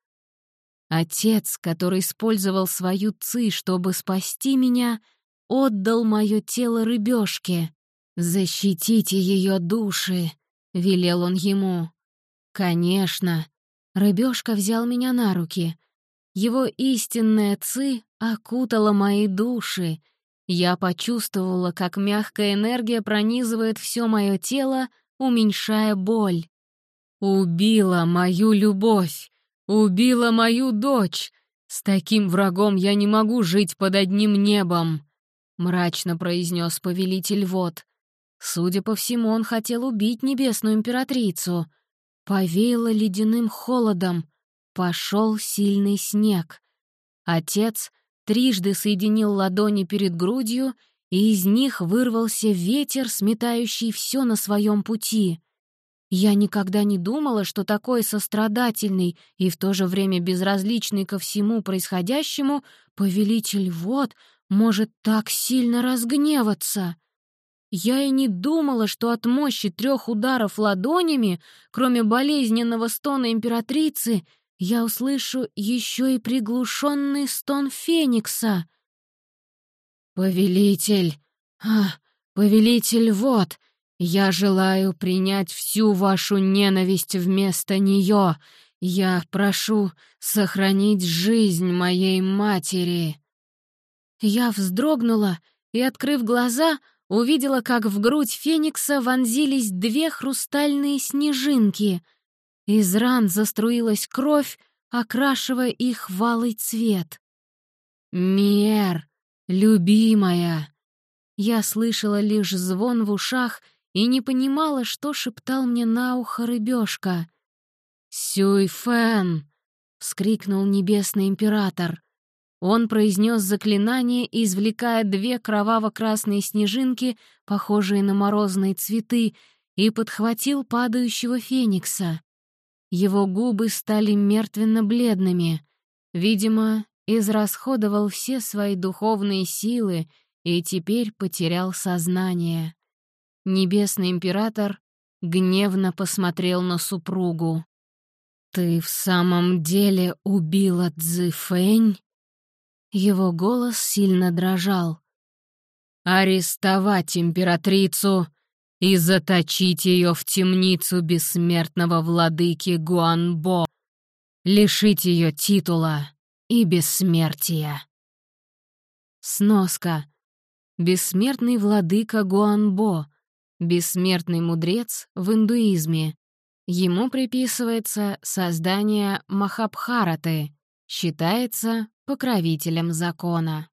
Отец, который использовал свою ци, чтобы спасти меня, отдал мое тело рыбешке. «Защитите ее души», — велел он ему. «Конечно, Рыбешка взял меня на руки. Его истинная ци окутала мои души. Я почувствовала, как мягкая энергия пронизывает все мое тело, уменьшая боль. «Убила мою любовь! Убила мою дочь! С таким врагом я не могу жить под одним небом!» — мрачно произнес повелитель вод. Судя по всему, он хотел убить небесную императрицу — Повеяло ледяным холодом. Пошел сильный снег. Отец трижды соединил ладони перед грудью, и из них вырвался ветер, сметающий все на своем пути. Я никогда не думала, что такой сострадательный и в то же время безразличный ко всему происходящему повелитель вод может так сильно разгневаться. Я и не думала, что от мощи трех ударов ладонями, кроме болезненного стона императрицы, я услышу еще и приглушенный стон Феникса. «Повелитель! А, повелитель, вот! Я желаю принять всю вашу ненависть вместо нее. Я прошу сохранить жизнь моей матери!» Я вздрогнула и, открыв глаза, увидела, как в грудь Феникса вонзились две хрустальные снежинки. Из ран заструилась кровь, окрашивая их в алый цвет. «Мер, любимая!» Я слышала лишь звон в ушах и не понимала, что шептал мне на ухо рыбешка. «Сюйфэн!» — вскрикнул небесный император. Он произнес заклинание, извлекая две кроваво-красные снежинки, похожие на морозные цветы, и подхватил падающего феникса. Его губы стали мертвенно-бледными. Видимо, израсходовал все свои духовные силы и теперь потерял сознание. Небесный император гневно посмотрел на супругу. «Ты в самом деле убила Цзэфэнь?» Его голос сильно дрожал. «Арестовать императрицу и заточить ее в темницу бессмертного владыки Гуанбо, лишить ее титула и бессмертия». Сноска. Бессмертный владыка Гуанбо, бессмертный мудрец в индуизме. Ему приписывается создание Махабхараты, считается покровителем закона.